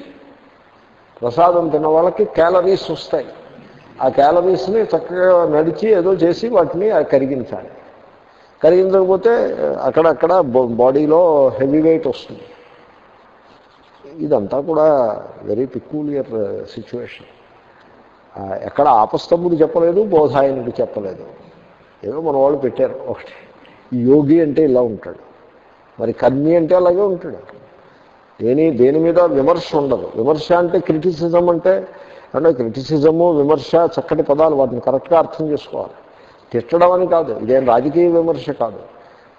A: ప్రసాదం తిన్న వాళ్ళకి క్యాలరీస్ వస్తాయి. ఆ క్యాలరీస్ని చక్కగా నడిచి ఏదో చేసి వాటిని కరిగించాలి. కరిగించకపోతే అక్కడక్కడ బాడీలో హెవీ వెయిట్ వస్తుంది. ఇదంతా కూడా వెరీ పిక్యూలియర్ సిచ్యువేషన్ ఎక్కడ ఆపస్తంభుడు చెప్పలేదు బోధాయనుడు చెప్పలేదు. ఏదో మన వాళ్ళు పెట్టారు ఒకటి. యోగి అంటే ఇలా ఉంటాడు. మరి కర్మి అంటే అలాగే ఉంటాడు. దేని దేని మీద విమర్శ ఉండదు. విమర్శ అంటే క్రిటిసిజం అంటే అంటే క్రిటిసిజము విమర్శ చక్కటి పదాలు వాటిని కరెక్ట్గా అర్థం చేసుకోవాలి. తిట్టడం అని కాదు ఇదేం రాజకీయ విమర్శ కాదు.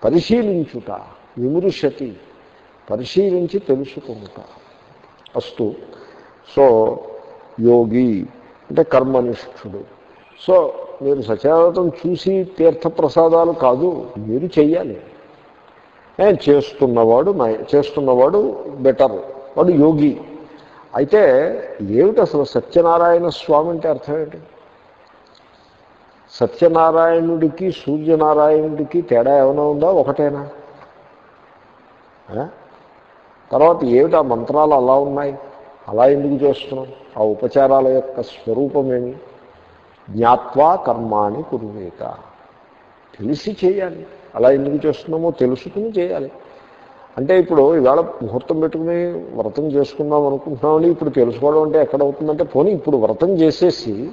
A: పరిశీలించుట విమృశతి పరిశీలించి తెలుసుకుంటా. అస్తు. సో యోగి అంటే కర్మనిష్ఠుడు. సో మీరు సత్యావ్రతం చూసి తీర్థప్రసాదాలు కాదు మీరు చెయ్యాలి. చేస్తున్నవాడు చేస్తున్నవాడు బెటర్ వాడు యోగి. అయితే ఏమిటి అసలు సత్యనారాయణ స్వామి అంటే అర్థం ఏంటి? సత్యనారాయణుడికి సూర్యనారాయణుడికి తేడా ఏమైనా ఉందా? ఒకటేనా? తర్వాత ఏమిటి ఆ మంత్రాలు అలా ఉన్నాయి? అలా ఎందుకు చేస్తున్నాం? ఆ ఉపచారాల యొక్క స్వరూపమేమి? జ్ఞాత్వా కర్మాని కురువేత. తెలిసి చేయాలి. అలా ఎందుకు చేస్తున్నామో తెలుసుకుని చేయాలి. అంటే ఇప్పుడు ఇవాళ ముహూర్తం పెట్టుకుని వ్రతం చేసుకుందాం అనుకుంటున్నామని ఇప్పుడు తెలుసుకోవడం అంటే ఎక్కడ అవుతుందంటే పోనీ ఇప్పుడు వ్రతం చేసేసి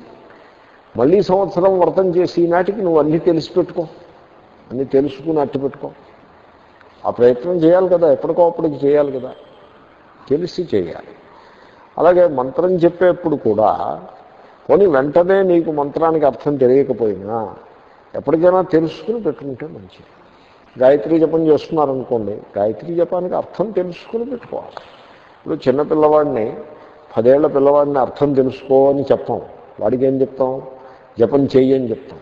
A: మళ్ళీ సంవత్సరం వ్రతం చేసి నాటికి నువ్వు అన్నీ తెలిసి పెట్టుకో అన్నీ తెలుసుకుని అట్టు పెట్టుకో. ఆ ప్రయత్నం చేయాలి కదా ఎప్పటికో అప్పటికి చేయాలి కదా తెలిసి చేయాలి. అలాగే మంత్రం చెప్పేప్పుడు కూడా పోనీ వెంటనే నీకు మంత్రానికి అర్థం తెలియకపోయినా ఎప్పటికైనా తెలుసుకుని పెట్టుకుంటే మంచిది. గాయత్రి జపం చేస్తున్నారనుకోండి గాయత్రి జపానికి అర్థం తెలుసుకుని పెట్టుకోవాలి. ఇప్పుడు చిన్న పిల్లవాడిని పదేళ్ళ పిల్లవాడిని అర్థం తెలుసుకో అని చెప్పాం. వాడికి ఏం చెప్తాం? జపం చెయ్యి అని చెప్తాం.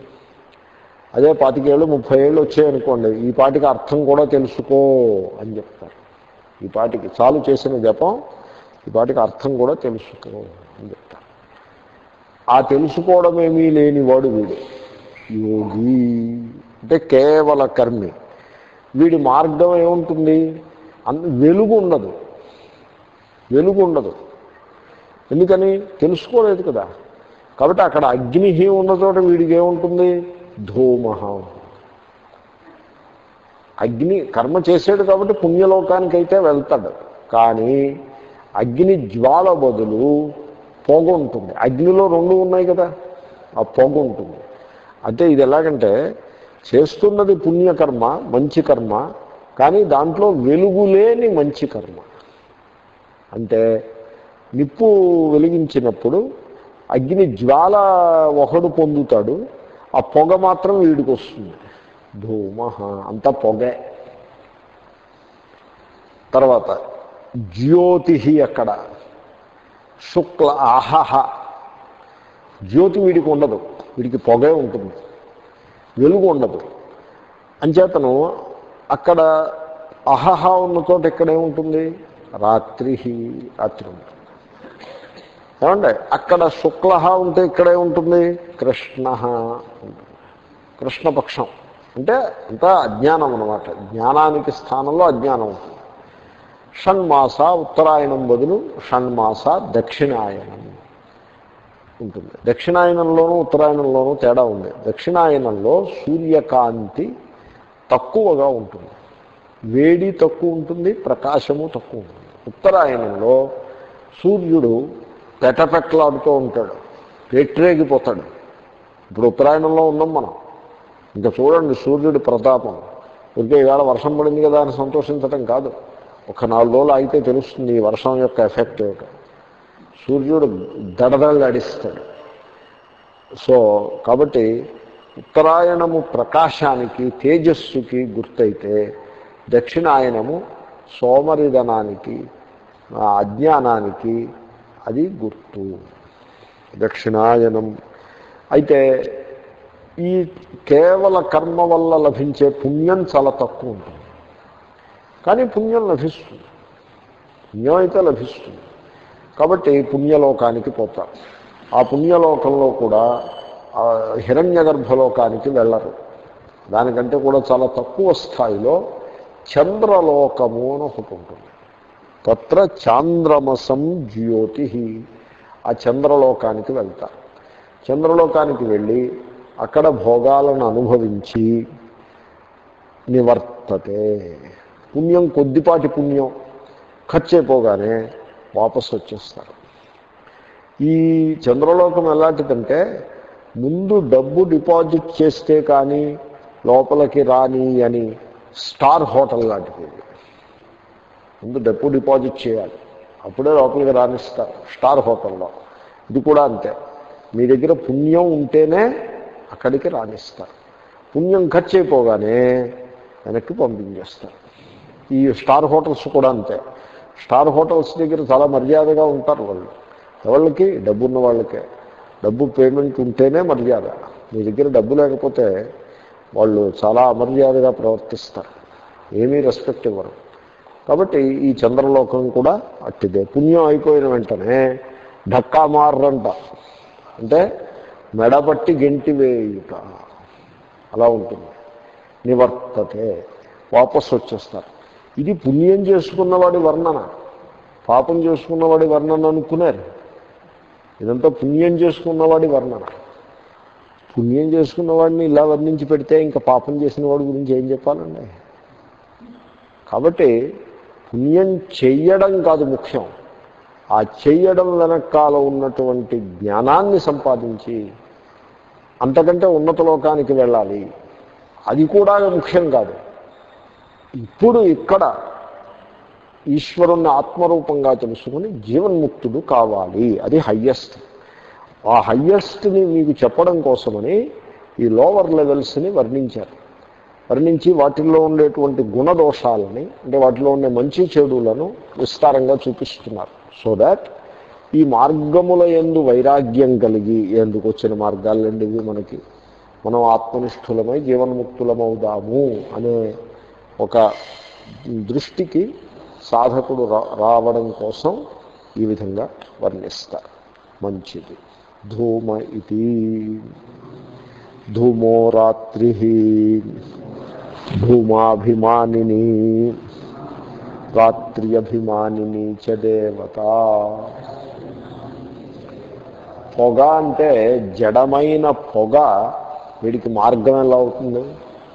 A: అదే పాతికేళ్ళు ముప్పై ఏళ్ళు వచ్చాయనుకోండి ఈ పాటికి అర్థం కూడా తెలుసుకో అని చెప్తారు. ఈ పాటికి చాలు చేసిన జపం ఈ పాటికి అర్థం కూడా తెలుసుకో అని చెప్తారు. ఆ తెలుసుకోవడం ఏమీ లేనివాడు వీడు. యోగి అంటే కేవల కర్మి. వీడి మార్గం ఏముంటుంది? అన్ వెలుగు ఉండదు వెలుగు ఉండదు ఎందుకని? తెలుసుకోలేదు కదా. కాబట్టి అక్కడ అగ్ని ఉన్న చోట వీడికి ఏముంటుంది? ధూమహ అగ్ని కర్మ చేసాడు కాబట్టి పుణ్యలోకానికి అయితే వెళ్తాడు. కానీ అగ్ని జ్వాల బదులు పొగ ఉంటుంది. అగ్నిలో రెండు ఉన్నాయి కదా ఆ పొగ ఉంటుంది. అంటే ఇది ఎలాగంటే చేస్తున్నది పుణ్యకర్మ మంచి కర్మ కానీ దాంట్లో వెలుగులేని మంచి కర్మ. అంటే నిప్పు వెలిగించినప్పుడు అగ్ని జ్వాల ఒకడు పొందుతాడు ఆ పొగ మాత్రం వీడికి వస్తుంది ధూమ అంతా పొగే. తర్వాత జ్యోతి అక్కడ. శుక్ల ఆహహ జ్యోతి వీడికి ఉండదు. వీడికి పొగే ఉంటుంది. వెలుగు ఉండదు. అంచేతను అక్కడ అహహ ఉన్న చోట ఎక్కడేముంటుంది రాత్రి రాత్రి ఉంటుంది. ఏమండి? అక్కడ శుక్ల ఉంటే ఇక్కడే ఉంటుంది కృష్ణ కృష్ణపక్షం. అంటే అంతా అజ్ఞానం అనమాట జ్ఞానానికి స్థానంలో అజ్ఞానం ఉంటుంది. షణ్మాస ఉత్తరాయణం బదులు షణ్మాస దక్షిణాయనం ఉంటుంది. దక్షిణాయనంలోనూ ఉత్తరాయణంలోనూ తేడా ఉంది. దక్షిణాయనంలో సూర్యకాంతి తక్కువగా ఉంటుంది. వేడి తక్కువ ఉంటుంది ప్రకాశము తక్కువ ఉంటుంది. ఉత్తరాయణంలో సూర్యుడు పెటపెట్లాడుతూ ఉంటాడు. పెట్టరేగిపోతాడు ఇప్పుడు ఉత్తరాయణంలో ఉన్నాం మనం. ఇంకా చూడండి సూర్యుడి ప్రతాపం. ఇంకే ఈవేళ వర్షం పడింది కదా అని సంతోషించడం కాదు. ఒక నాలుగు రోజులు అయితే తెలుస్తుంది ఈ వర్షం యొక్క ఎఫెక్ట్ ఏమిటో. సూర్యుడు దడదళ్ళాడిస్తాడు సో కాబట్టి ఉత్తరాయణము ప్రకాశానికి తేజస్సుకి గుర్తయితే దక్షిణాయనము సోమరిధనానికి అజ్ఞానానికి అది గుర్తు. దక్షిణాయనం. అయితే ఈ కేవల కర్మ వల్ల లభించే పుణ్యం చాలా తక్కువ ఉంటుంది. కానీ పుణ్యం లభిస్తుంది. పుణ్యం అయితే లభిస్తుంది. కాబట్టి పుణ్యలోకానికి పోతారు ఆ పుణ్యలోకంలో కూడా హిరణ్య గర్భలోకానికి వెళ్ళరు. దానికంటే కూడా చాలా తక్కువ స్థాయిలో చంద్రలోకము అని ఒకటి ఉంటుంది. తత్ర చాంద్రమసం జ్యోతి. ఆ చంద్రలోకానికి వెళ్తారు చంద్రలోకానికి వెళ్ళి అక్కడ భోగాలను అనుభవించి నివర్తతే. పుణ్యం కొద్దిపాటి పుణ్యం. ఖర్చు అయిపోగానే వాపసు వచ్చేస్తారు. ఈ చంద్రలోకం ఎలాంటిదంటే ముందు డబ్బు డిపాజిట్ చేస్తే కానీ లోపలికి రాని అని స్టార్ హోటల్ లాంటిది. ముందు డబ్బు డిపాజిట్ చేయాలి. అప్పుడే లోపలికి రాణిస్తారు స్టార్ హోటల్లో. ఇది కూడా అంతే. మీ దగ్గర పుణ్యం ఉంటేనే అక్కడికి రాణిస్తారు పుణ్యం ఖర్చు అయిపోగానే వెనక్కి పంపించేస్తారు. ఈ స్టార్ హోటల్స్ కూడా అంతే. స్టార్ హోటల్స్ దగ్గర చాలా మర్యాదగా ఉంటారు వాళ్ళు. ఎవరికి డబ్బున్న వాళ్ళకే. డబ్బు పేమెంట్ ఉంటేనే మర్యాద. మీ దగ్గర డబ్బు లేకపోతే వాళ్ళు చాలా అమర్యాదగా ప్రవర్తిస్తారు. ఏమీ రెస్పెక్ట్ ఇవ్వరు. కాబట్టి ఈ చంద్రలోకం కూడా అట్టిదే. పుణ్యం అయిపోయిన వెంటనే ఢక్కా మార్రంట. అంటే మెడబట్టి గెంటి వేయుట. అలా ఉంటుంది. నివర్తతే. వాపస్ వచ్చేస్తారు. ఇది పుణ్యం చేసుకున్నవాడి వర్ణన. పాపం చేసుకున్నవాడి వర్ణన అనుకున్నారు. ఇదంతా పుణ్యం చేసుకున్నవాడి వర్ణన. పుణ్యం చేసుకున్నవాడిని ఇలా వర్ణించి పెడితే ఇంకా పాపం చేసిన వాడి గురించి ఏం చెప్పాలండి? కాబట్టి పుణ్యం చెయ్యడం కాదు ముఖ్యం. ఆ చెయ్యడం వెనకాల ఉన్నటువంటి జ్ఞానాన్ని సంపాదించి అంతకంటే ఉన్నత లోకానికి వెళ్ళాలి. అది కూడా ముఖ్యం కాదు. ఇప్పుడు ఇక్కడ ఈశ్వరుణ్ణి ఆత్మరూపంగా తెలుసుకుని జీవన్ముక్తుడు కావాలి. అది హయ్యెస్ట్. ఆ హయ్యెస్ట్ని మీకు చెప్పడం కోసమని ఈ లోవర్ లెవెల్స్ని వర్ణించారు. వర్ణించి వాటిల్లో ఉండేటువంటి గుణదోషాలని అంటే వాటిలో ఉండే మంచి చెడులను విస్తారంగా చూపిస్తున్నారు. సో దాట్ ఈ మార్గముల ఎందు వైరాగ్యం కలిగి ఎందుకు వచ్చిన మార్గాలండి ఇవి మనకి మనం ఆత్మనిష్ఠులమై జీవన్ముక్తులమవుదాము అనే ఒక దృష్టికి సాధకుడు రావడం కోసం ఈ విధంగా వర్ణిస్తారు. మంచిది. ధూమ ఇది ధూమో రాత్రి. భూమాభిమానిని రాత్ర్యభిమానిని చ దేవత. పొగ అంటే జడమైన పొగ వీడికి మార్గం ఎలా అవుతుంది?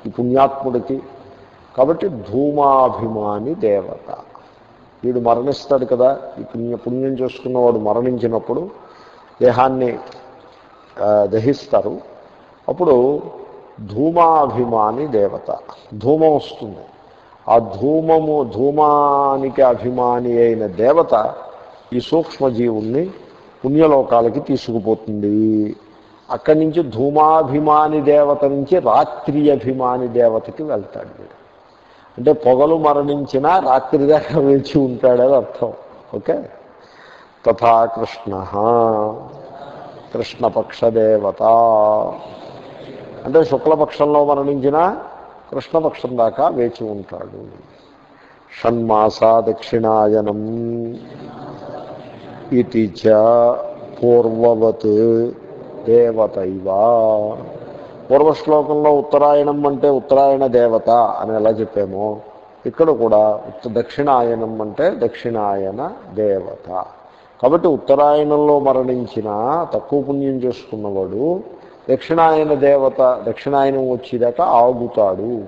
A: ఈ పుణ్యాత్ముడికి. కాబట్టి ధూమాభిమాని దేవత. వీడు మరణిస్తాడు కదా ఈ పుణ్య పుణ్యం చేసుకున్నవాడు మరణించినప్పుడు దేహాన్ని దహిస్తారు. అప్పుడు ధూమాభిమాని దేవత. ధూమం వస్తుంది. ఆ ధూమము ధూమానికి అభిమాని అయిన దేవత ఈ సూక్ష్మజీవుణ్ణి పుణ్యలోకాలకి తీసుకుపోతుంది. అక్కడి నుంచి ధూమాభిమాని దేవత నుంచి రాత్రి అభిమాని దేవతకి వెళ్తాడు వీడు. అంటే పొగలు మరణించినా రాత్రి దాకా వేచి ఉంటాడని అర్థం. ఓకే? తథా కృష్ణ. కృష్ణపక్షదేవత అంటే శుక్లపక్షంలో మరణించిన కృష్ణపక్షం దాకా వేచి ఉంటాడు. షణ్మాసా దక్షిణాయనం ఇది చ పూర్వవత్ దేవతైవా. పూర్వశ్లోకంలో ఉత్తరాయణం అంటే ఉత్తరాయణ దేవత అని ఎలా చెప్పామో ఇక్కడ కూడా ఉత్త దక్షిణాయనం అంటే దక్షిణాయన దేవత. కాబట్టి ఉత్తరాయణంలో మరణించిన తక్కువ పుణ్యం చేసుకున్నవాడు దక్షిణాయన దేవత దక్షిణాయనం వచ్చేదాకా ఆగుతాడు.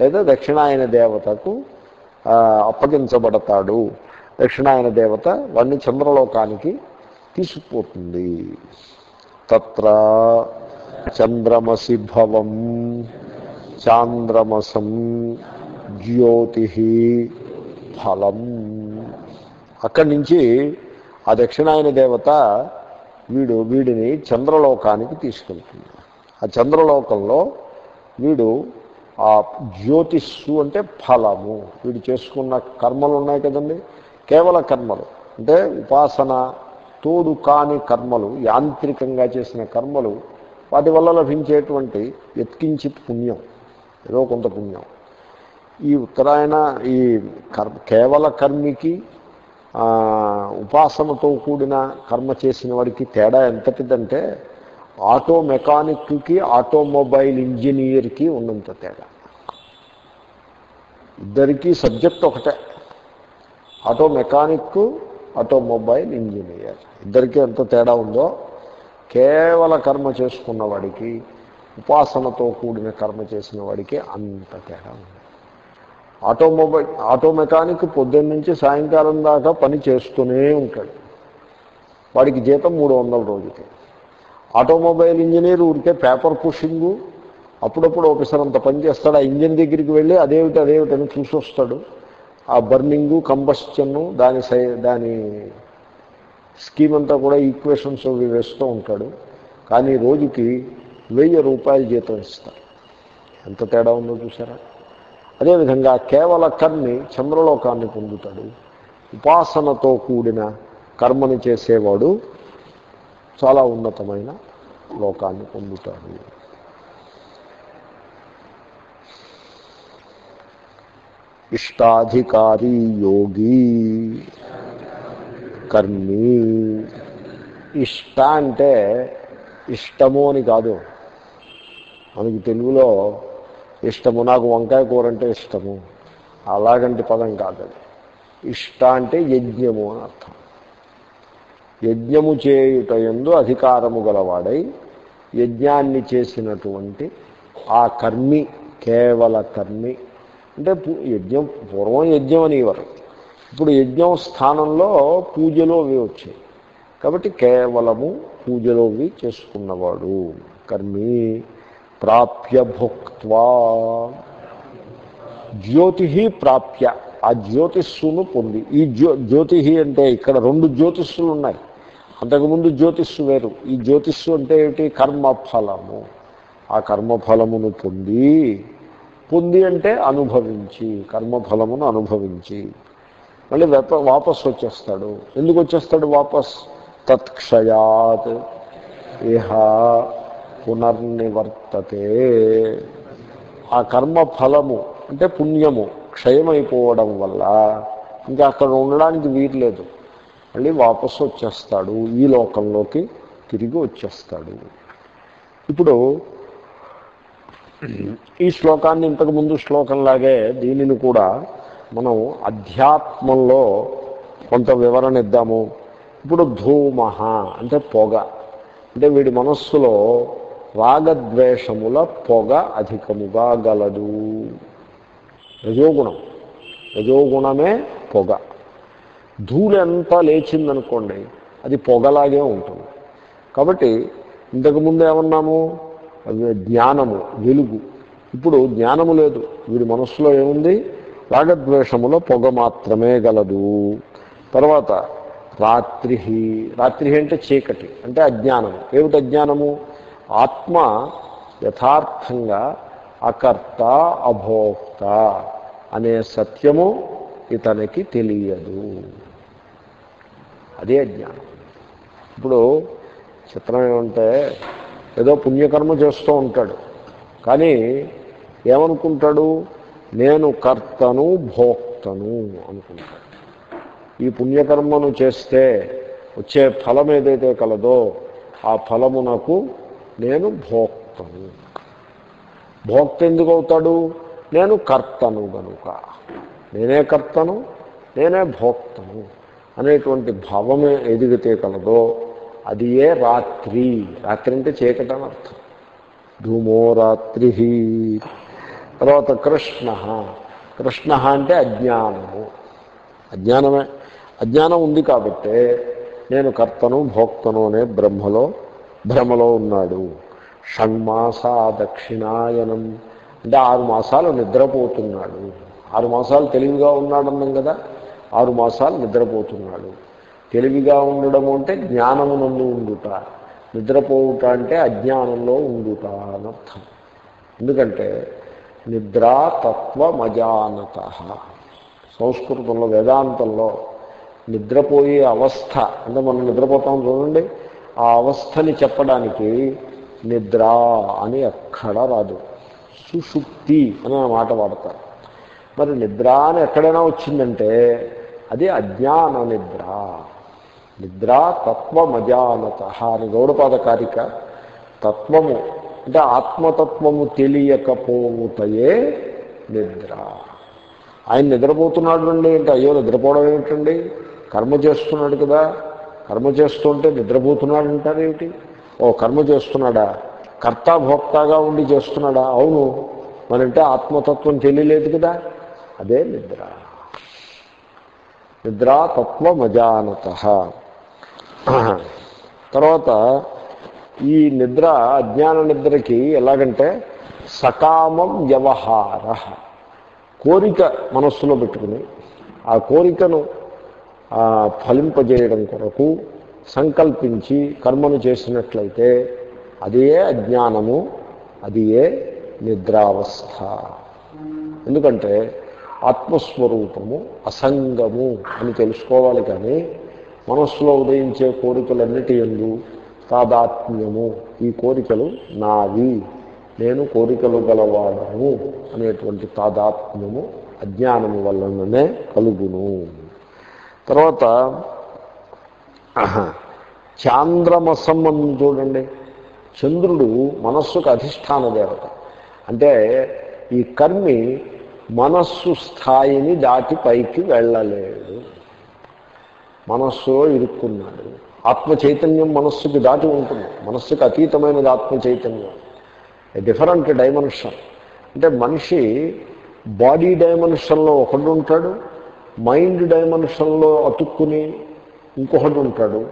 A: లేదా దక్షిణాయన దేవతకు అప్పగించబడతాడు. దక్షిణాయన దేవత వాడిని చంద్రలోకానికి తీసుకుపోతుంది. తత్ర చంద్రమసి భవం చాంద్రమసం జ్యోతి ఫలం. అక్కడి నుంచి ఆ దక్షిణాయన దేవత వీడు వీడిని చంద్రలోకానికి తీసుకెళ్తుంది. ఆ చంద్రలోకంలో వీడు ఆ జ్యోతిస్సు అంటే ఫలము. వీడు చేసుకున్న కర్మలు ఉన్నాయి కదండి? కేవల కర్మలు. అంటే ఉపాసన తోడు కాని కర్మలు యాంత్రికంగా చేసిన కర్మలు వాటి వల్ల లభించేటువంటి ఎత్కించి పుణ్యం. ఏదో కొంత పుణ్యం. ఈ ఉత్తరాయణ ఈ కర్ కేవల కర్మికి ఉపాసనతో కూడిన కర్మ చేసిన వాడికి తేడా ఎంతటిదంటే ఆటో మెకానిక్కి ఆటోమొబైల్ ఇంజనీర్కి ఉన్నంత తేడా. ఇద్దరికీ సబ్జెక్ట్ ఒకటే. Auto mechanic automobile engineer. ఇద్దరికీ ఎంత తేడా ఉందో కేవల కర్మ చేసుకున్న వాడికి ఉపాసనతో కూడిన కర్మ చేసిన వాడికి అంత తేడా ఉంది. ఆటోమొబైల్ ఆటో మెకానిక్ పొద్దున్న నుంచి సాయంకాలం దాకా పని చేస్తూనే ఉంటాడు. వాడికి జీతం మూడు వందల రోజుకి ఆటోమొబైల్ ఇంజనీర్ ఊరికే పేపర్ పుషింగు అప్పుడప్పుడు ఒకసారి అంత పని చేస్తాడు. ఆ ఇంజన్ దగ్గరికి వెళ్ళి అదేమిటి అదేమిటి అని చూసి వస్తాడు ఆ బర్నింగు కంబస్చన్ను దాని సై దాని స్కీమ్ అంతా కూడా ఈక్వేషన్స్ అవి వేస్తూ ఉంటాడు. కానీ రోజుకి వెయ్యి రూపాయలు జీతం ఇస్తారు ఎంత తేడా ఉందో చూసారా? అదేవిధంగా కేవల కర్మి చంద్రలోకాన్ని పొందుతాడు. ఉపాసనతో కూడిన కర్మని చేసేవాడు చాలా ఉన్నతమైన లోకాన్ని పొందుతాడు. ఇష్టాధికారి యోగి కర్మి ఇష్ట అంటే ఇష్టము అని కాదు. మనకి తెలుగులో ఇష్టము. నాకు వంకాయ కూర అంటే ఇష్టము. అలాగంటి పదం కాదు ఇష్ట అంటే యజ్ఞము అని అర్థం. యజ్ఞము చేయుట ఎందు అధికారము గలవాడై యజ్ఞాన్ని చేసినటువంటి ఆ కర్మి కేవల కర్మి అంటే పూ- యజ్ఞం పూర్వం యజ్ఞం అనేవారు ఇప్పుడు యజ్ఞం స్థానంలో పూజలో అవి వచ్చాయి. కాబట్టి కేవలము పూజలోవి చేసుకున్నవాడు. కర్మి ప్రాప్య భుక్త్వా. జ్యోతి ప్రాప్య. ఆ జ్యోతిస్సును పొంది. ఈ జ్యో జ్యోతి అంటే ఇక్కడ రెండు జ్యోతిస్సులు ఉన్నాయి. అంతకుముందు జ్యోతిస్సు వేరు. ఈ జ్యోతిస్సు అంటే ఏమిటి? కర్మఫలము. ఆ కర్మఫలమును పొంది పొంది అంటే అనుభవించి కర్మఫలమును అనుభవించి. మళ్ళీ వెప వాపస్ వచ్చేస్తాడు. ఎందుకు వచ్చేస్తాడు వాపస్? తత్క్షయాత్. ఏహా పునర్నివర్తతే. ఆ కర్మ ఫలము అంటే పుణ్యము క్షయమైపోవడం వల్ల ఇంకా అక్కడ ఉండడానికి వీర్లేదు మళ్ళీ వాపసు వచ్చేస్తాడు ఈ లోకంలోకి తిరిగి వచ్చేస్తాడు. ఇప్పుడు ఈ శ్లోకాన్ని ఇంతకుముందు శ్లోకంలాగే దీనిని కూడా మనం అధ్యాత్మంలో కొంత వివరణ ఇద్దాము. ఇప్పుడు ధూమహ అంటే పొగ. అంటే వీడి మనస్సులో రాగద్వేషముల పొగ అధికముగా గలదు. రజోగుణం. రజోగుణమే పొగ. ధూళి లేచిందనుకోండి అది పొగలాగే ఉంటుంది. కాబట్టి ఇంతకుముందు ఏమన్నాము? అది జ్ఞానము వెలుగు. ఇప్పుడు జ్ఞానము లేదు. వీడి మనస్సులో ఏముంది? రాగద్వేషములో పొగ మాత్రమే గలదు. తర్వాత రాత్రి రాత్రి అంటే చీకటి అంటే అజ్ఞానము. ఏమిటి అజ్ఞానము? ఆత్మ యథార్థంగా అకర్త అభోక్త అనే సత్యము ఇతనికి తెలియదు. అదే జ్ఞానం. ఇప్పుడు చిత్రం ఏమంటే ఏదో పుణ్యకర్మ చేస్తూ ఉంటాడు. కానీ ఏమనుకుంటాడు? నేను కర్తను భోక్తను అనుకుంటాడు. ఈ పుణ్యకర్మను చేస్తే వచ్చే ఫలం ఏదైతే కలదో ఆ ఫలము నాకు నేను భోక్తను. భోక్త ఎందుకు అవుతాడు నేను కర్తను గనుక. నేనే కర్తను నేనే భోక్తను అనేటువంటి భావమే ఎదిగితే కలదో అది ఏ రాత్రి? రాత్రి అంటే చీకటి అని అర్థం. ధూమో రాత్రి. తర్వాత కృష్ణ. కృష్ణ అంటే అజ్ఞానము. అజ్ఞానమే. అజ్ఞానం ఉంది కాబట్టే నేను కర్తను భోక్తను అనే బ్రహ్మలో భ్రమలో ఉన్నాడు. షణ్మాస దక్షిణాయనం అంటే ఆరు మాసాలు నిద్రపోతున్నాడు. ఆరు మాసాలు తెలివిగా ఉన్నాడన్నాం కదా? ఆరు మాసాలు నిద్రపోతున్నాడు. తెలివిగా ఉండడం అంటే జ్ఞానమునందు ఉండుట. నిద్రపోవుట అంటే అజ్ఞానంలో ఉండుట అనర్థం ఎందుకంటే నిద్రా తత్వమజానత సంస్కృతంలో వేదాంతంలో నిద్రపోయే అవస్థ. అంటే మనం నిద్రపోతాం చూడండి. ఆ అవస్థని చెప్పడానికి నిద్ర అని ఎక్కడ రాదు. సుషుప్తి అనే మాట వాడతారు. మరి నిద్ర అని ఎక్కడైనా వచ్చిందంటే అది అజ్ఞాన నిద్ర. నిద్ర తత్వమజానత అని గౌడపాదకారిక తత్వము అంటే ఆత్మతత్వము తెలియకపోవుతయే నిద్ర. ఆయన నిద్రపోతున్నాడు అండి అంటే అయ్యో నిద్రపోవడం ఏమిటండి? కర్మ చేస్తున్నాడు కదా కర్మ చేస్తుంటే నిద్రపోతున్నాడు అంటారేమిటి ఓ కర్మ చేస్తున్నాడా? కర్తాభోక్తగా ఉండి చేస్తున్నాడా? అవును. మరంటే ఆత్మతత్వం తెలియలేదు కదా. అదే నిద్ర. నిద్రా తత్వమజానత తర్వాత ఈ నిద్ర అజ్ఞాన నిద్రకి ఎలాగంటే సకామం వ్యవహార. కోరిక మనస్సులో పెట్టుకుని ఆ కోరికను ఫలింపజేయడం కొరకు సంకల్పించి కర్మను చేసినట్లయితే అదే అజ్ఞానము అది ఏ నిద్రావస్థ. ఎందుకంటే ఆత్మస్వరూపము అసంగము అని తెలుసుకోవాలి కానీ మనస్సులో ఉదయించే కోరికలన్నిటి ఎందు తాదాత్మ్యము ఈ కోరికలు నావి. నేను కోరికలు గలవాడము అనేటువంటి తాదాత్మ్యము అజ్ఞానము వల్లనే కలుగును. తర్వాత చాంద్రమసం అని చూడండి. చంద్రుడు మనస్సుకు అధిష్టాన దేవత. అంటే ఈ కర్మి మనస్సు స్థాయిని దాటి పైకి వెళ్ళలేడు మనస్సులో ఇరుక్కున్నాడు. ఆత్మ చైతన్యం మనస్సుకి దాటి ఉంటుంది. మనస్సుకు అతీతమైనది ఆత్మ చైతన్యం. డిఫరెంట్ డైమెన్షన్ అంటే మనిషి బాడీ డైమెన్షన్లో ఒకడు ఉంటాడు మైండ్ డైమెన్షన్లో అతుక్కుని ఇంకొకటి ఉంటాడు.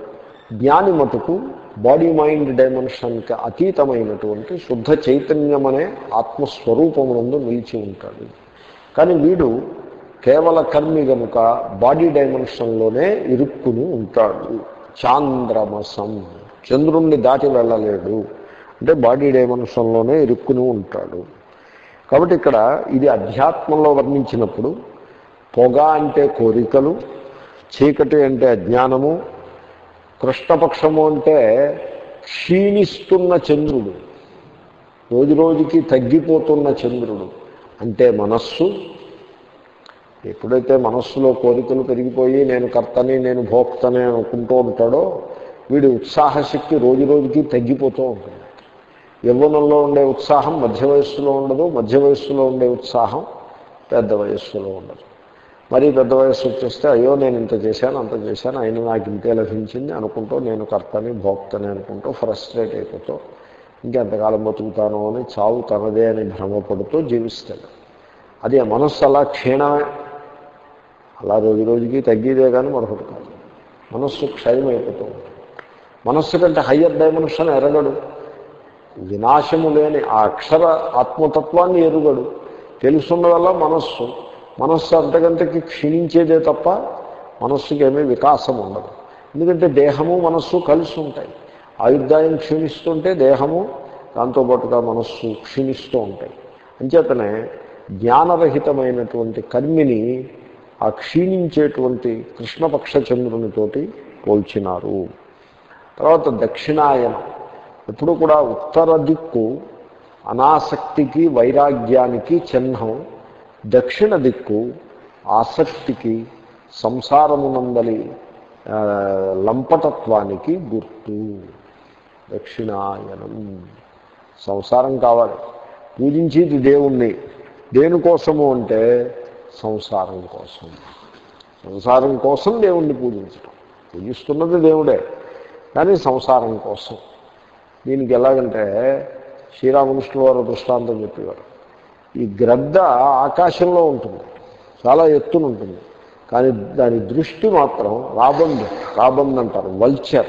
A: జ్ఞాని మటుకు బాడీ మైండ్ డైమెన్షన్కి అతీతమైనటువంటి శుద్ధ చైతన్యం అనే ఆత్మస్వరూపమునందు నిలిచి ఉంటాడు. కానీ వీడు కేవల కర్మి గనుక బాడీ డైమెన్షన్లోనే ఇరుక్కుని ఉంటాడు. చాంద్రమసం. చంద్రుణ్ణి దాటి వెళ్ళలేడు. అంటే బాడీ డైమెన్షన్లోనే ఇరుక్కుని ఉంటాడు. కాబట్టి ఇక్కడ ఇది అధ్యాత్మంలో వర్ణించినప్పుడు పొగ అంటే కోరికలు చీకటి అంటే అజ్ఞానము కృష్ణపక్షము అంటే క్షీణిస్తున్న చంద్రుడు రోజు రోజుకి తగ్గిపోతున్న చంద్రుడు అంటే మనస్సు. ఎప్పుడైతే మనస్సులో కోరికలు పెరిగిపోయి నేను కర్తని నేను భోక్తని అనుకుంటూ ఉంటాడో వీడి ఉత్సాహశక్తి రోజు రోజుకి తగ్గిపోతూ ఉంటుంది. యవ్వనంలో ఉండే ఉత్సాహం మధ్య వయస్సులో ఉండదు మధ్య వయస్సులో ఉండే ఉత్సాహం పెద్ద వయస్సులో ఉండదు. మరీ పెద్ద వయస్సు వచ్చేస్తే అయ్యో నేను ఇంత చేశాను అంత చేశాను ఆయన నాకు ఇంతే లభించింది అనుకుంటూ నేను కర్తని భోక్తని అనుకుంటూ ఫ్రస్ట్రేట్ అయిపోతూ ఇంకెంతకాలం బతుకుతాను అని చావు తనదే అని భ్రమపడుతూ జీవిస్తాడు. అది ఆ మనస్సు అలా క్షీణమే. అలా రోజు రోజుకి తగ్గేదే కానీ మరొకటి కాదు. మనస్సు క్షయమైపోతూ ఉంటుంది. మనస్సు కంటే హయ్యర్ డైమెన్షన్ ఎరగడు. వినాశము లేని ఆ అక్షర ఆత్మతత్వాన్ని ఎరుగడు. తెలుసున్న వల్ల మనస్సు. మనస్సు అంతకంతకి క్షీణించేదే తప్ప మనస్సుకి ఏమీ వికాసం ఉండదు. ఎందుకంటే దేహము మనస్సు కలిసి ఉంటాయి. ఆయుర్దాయం క్షీణిస్తుంటే దేహము దాంతోపాటుగా మనస్సు క్షీణిస్తూ ఉంటాయి. అంచేతనే జ్ఞానరహితమైనటువంటి కర్మిని ఆ క్షీణించేటువంటి కృష్ణపక్ష చంద్రునితోటి పోల్చినారు. తర్వాత దక్షిణాయనం. ఎప్పుడు కూడా ఉత్తర దిక్కు అనాసక్తికి వైరాగ్యానికి చిహ్నం దక్షిణ దిక్కు ఆసక్తికి సంసారమునందలి లంపటత్వానికి గుర్తు. దక్షిణాయనం. సంసారం కావాలి. పూజించేది దేవుణ్ణి. దేనికోసము అంటే సంసారం కోసం. సంసారం కోసం దేవుణ్ణి పూజించడం పూజిస్తున్నది దేవుడే కానీ సంసారం కోసం. దీనికి ఎలాగంటే శ్రీరామకృష్ణుల వారు దృష్టాంతం చెప్పేవారు. ఈ గ్రద్ద ఆకాశంలో ఉంటుంది. చాలా ఎత్తున ఉంటుంది. కానీ దాని దృష్టి మాత్రం రాబంద్ రాబంద్ అంటారు వల్చర్.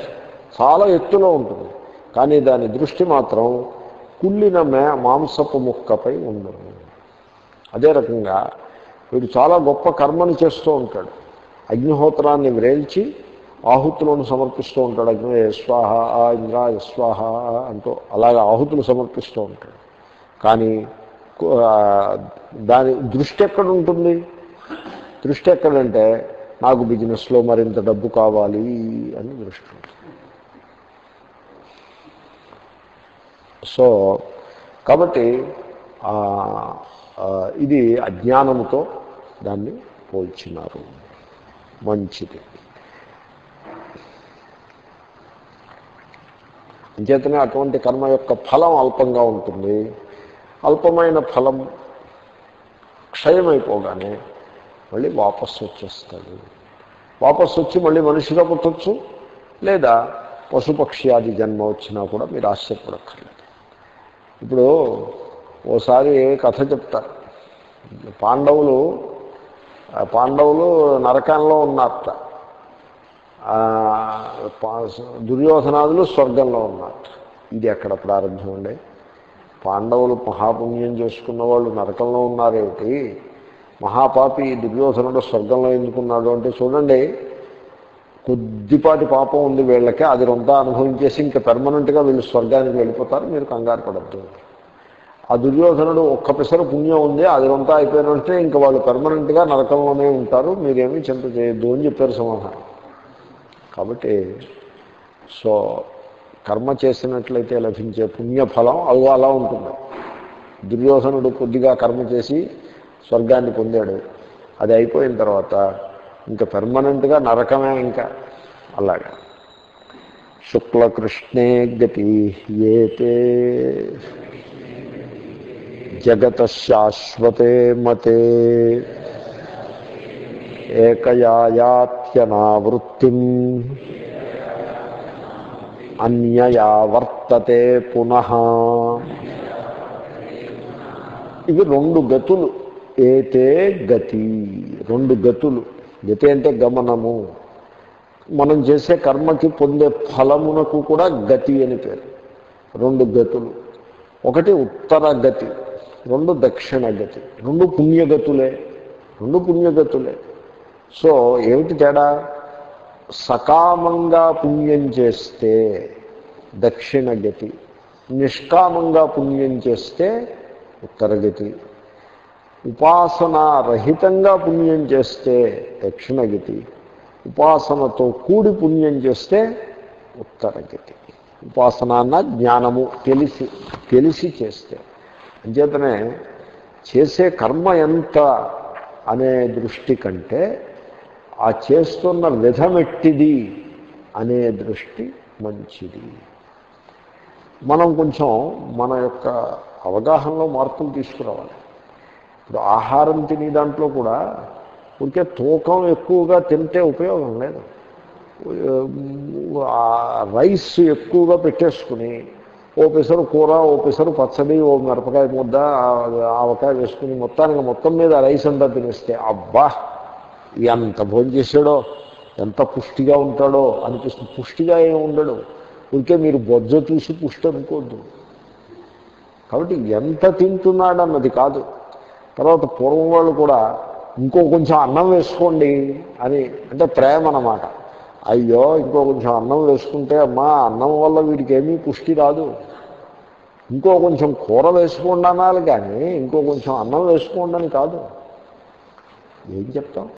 A: చాలా ఎత్తులో ఉంటుంది. కానీ దాని దృష్టి మాత్రం కుళ్ళిన మే మాంసపు ముక్కపై ఉండదు. అదే రకంగా వీడు చాలా గొప్ప కర్మను చేస్తూ ఉంటాడు. అగ్నిహోత్రాన్ని వ్రేల్చి ఆహుతులను సమర్పిస్తూ ఉంటాడు. అగ్ని స్వాహ ఆ ఇంద్ర స్వాహ అంటూ అలాగే ఆహుతులు సమర్పిస్తూ ఉంటాడు. కానీ దాని దృష్టి ఎక్కడ ఉంటుంది? దృష్టి ఎక్కడంటే నాకు బిజినెస్లో మరింత డబ్బు కావాలి అని దృష్టి సో కాబట్టి ఇది అజ్ఞానముతో దాన్ని పోల్చినారు. మంచిది. అంచేతనే అటువంటి కర్మ యొక్క ఫలం అల్పంగా ఉంటుంది. అల్పమైన ఫలం క్షయమైపోగానే మళ్ళీ వాపస్సు వచ్చేస్తాడు వాపస్సు వచ్చి మళ్ళీ మనిషిగా పుట్టచ్చు లేదా పశుపక్షి ఆది జన్మ వచ్చినా కూడా మీరు ఆశ్చర్యపడక్కర్లేదు. ఇప్పుడు ఓసారి కథ చెప్తారు పాండవులు పాండవులు నరకంలో ఉన్నారట. పా- దుర్యోధనాదులు స్వర్గంలో ఉన్నారు ఇది ఎక్కడ ప్రారంభం అండి పాండవులు మహాపుణ్యం చేసుకున్న వాళ్ళు నరకంలో ఉన్నారేమిటి? మహాపాపి దుర్యోధనుడు స్వర్గంలో ఎందుకున్నాడు అంటే చూడండి కొద్దిపాటి పాపం ఉంది వీళ్ళకి అది రొంతా అనుభవించేసి ఇంకా పెర్మనెంట్గా వీళ్ళు స్వర్గానికి వెళ్ళిపోతారు మీరు కంగారు పడద్దు. ఆ దుర్యోధనుడు ఒక్క పిసరు పుణ్యం ఉంది అది రొంతా అయిపోయినంటే ఇంకా వాళ్ళు పెర్మనెంట్గా నరకంలోనే ఉంటారు మీరేమీ చింత చేయొద్దు అని చెప్పారు సమాధానం. కాబట్టి సో కర్మ చేసినట్లయితే లభించే పుణ్యఫలం అవు అలా ఉంటుంది. దుర్యోధనుడు కొద్దిగా కర్మ చేసి స్వర్గాన్ని పొందాడు. అది అయిపోయిన తర్వాత ఇంకా పెర్మనెంట్గా నరకమే ఇంకా అలాగా. శుక్లకృష్ణే గతి ఏతే జగత శాశ్వతే మతే ఏకయాయాత్యనావృత్తిం అన్యయా వర్తతే పునః. ఇవి రెండు గతులు. ఏతే గతి. రెండు గతులు. గతి అంటే గమనము. మనం చేసే కర్మకి పొందే ఫలమునకు కూడా గతి అని పేరు. రెండు గతులు. ఒకటి ఉత్తర గతి. రెండు దక్షిణ గతి. రెండు పుణ్యగతులే. రెండు పుణ్యగతులే. సో ఏమిటి తేడా? సకామంగా పుణ్యం చేస్తే దక్షిణ గతి నిష్కామంగా పుణ్యం చేస్తే ఉత్తరగతి ఉపాసనారహితంగా పుణ్యం చేస్తే దక్షిణగతి ఉపాసనతో కూడి పుణ్యం చేస్తే ఉత్తరగతి. ఉపాసన అన్న జ్ఞానము తెలిసి తెలిసి చేస్తే. అంచేతనే చేసే కర్మ ఎంత అనే దృష్టి కంటే ఆ చేస్తున్న విధమెట్టిది అనే దృష్టి మంచిది. మనం కొంచెం మన యొక్క అవగాహనలో మార్పులు తీసుకురావాలి. ఇప్పుడు ఆహారం తినే దాంట్లో కూడా ఉంటే తూకం ఎక్కువగా తింటే ఉపయోగం లేదు. రైస్ ఎక్కువగా పెట్టేసుకుని ఓ పెసరు కూర ఓ పెసరు పచ్చడి ఓ మిరపకాయ ముద్ద ఆవకాయ వేసుకుని మొత్తానికి మొత్తం మీద రైస్ అంతా తినేస్తే అబ్బా! ఎంత భోజనం చేశాడో ఎంత పుష్టిగా ఉంటాడో అనిపిస్తుంది. పుష్టిగా ఏమి ఉండడు. ఉంటే మీరు బొజ్జ చూసి పుష్టి అనుకోద్దు కాబట్టి ఎంత తింటున్నాడన్నది కాదు. తర్వాత పూర్వం వాళ్ళు కూడా ఇంకో కొంచెం అన్నం వేసుకోండి అని అంటే ప్రేమ అన్నమాట. అయ్యో ఇంకో కొంచెం అన్నం వేసుకుంటే అమ్మా అన్నం వల్ల వీడికి ఏమీ పుష్టి రాదు. ఇంకో కొంచెం కూర వేసుకోండి అనాలి కానీ ఇంకో కొంచెం అన్నం వేసుకోండి అని కాదు. ఏం చెప్తాం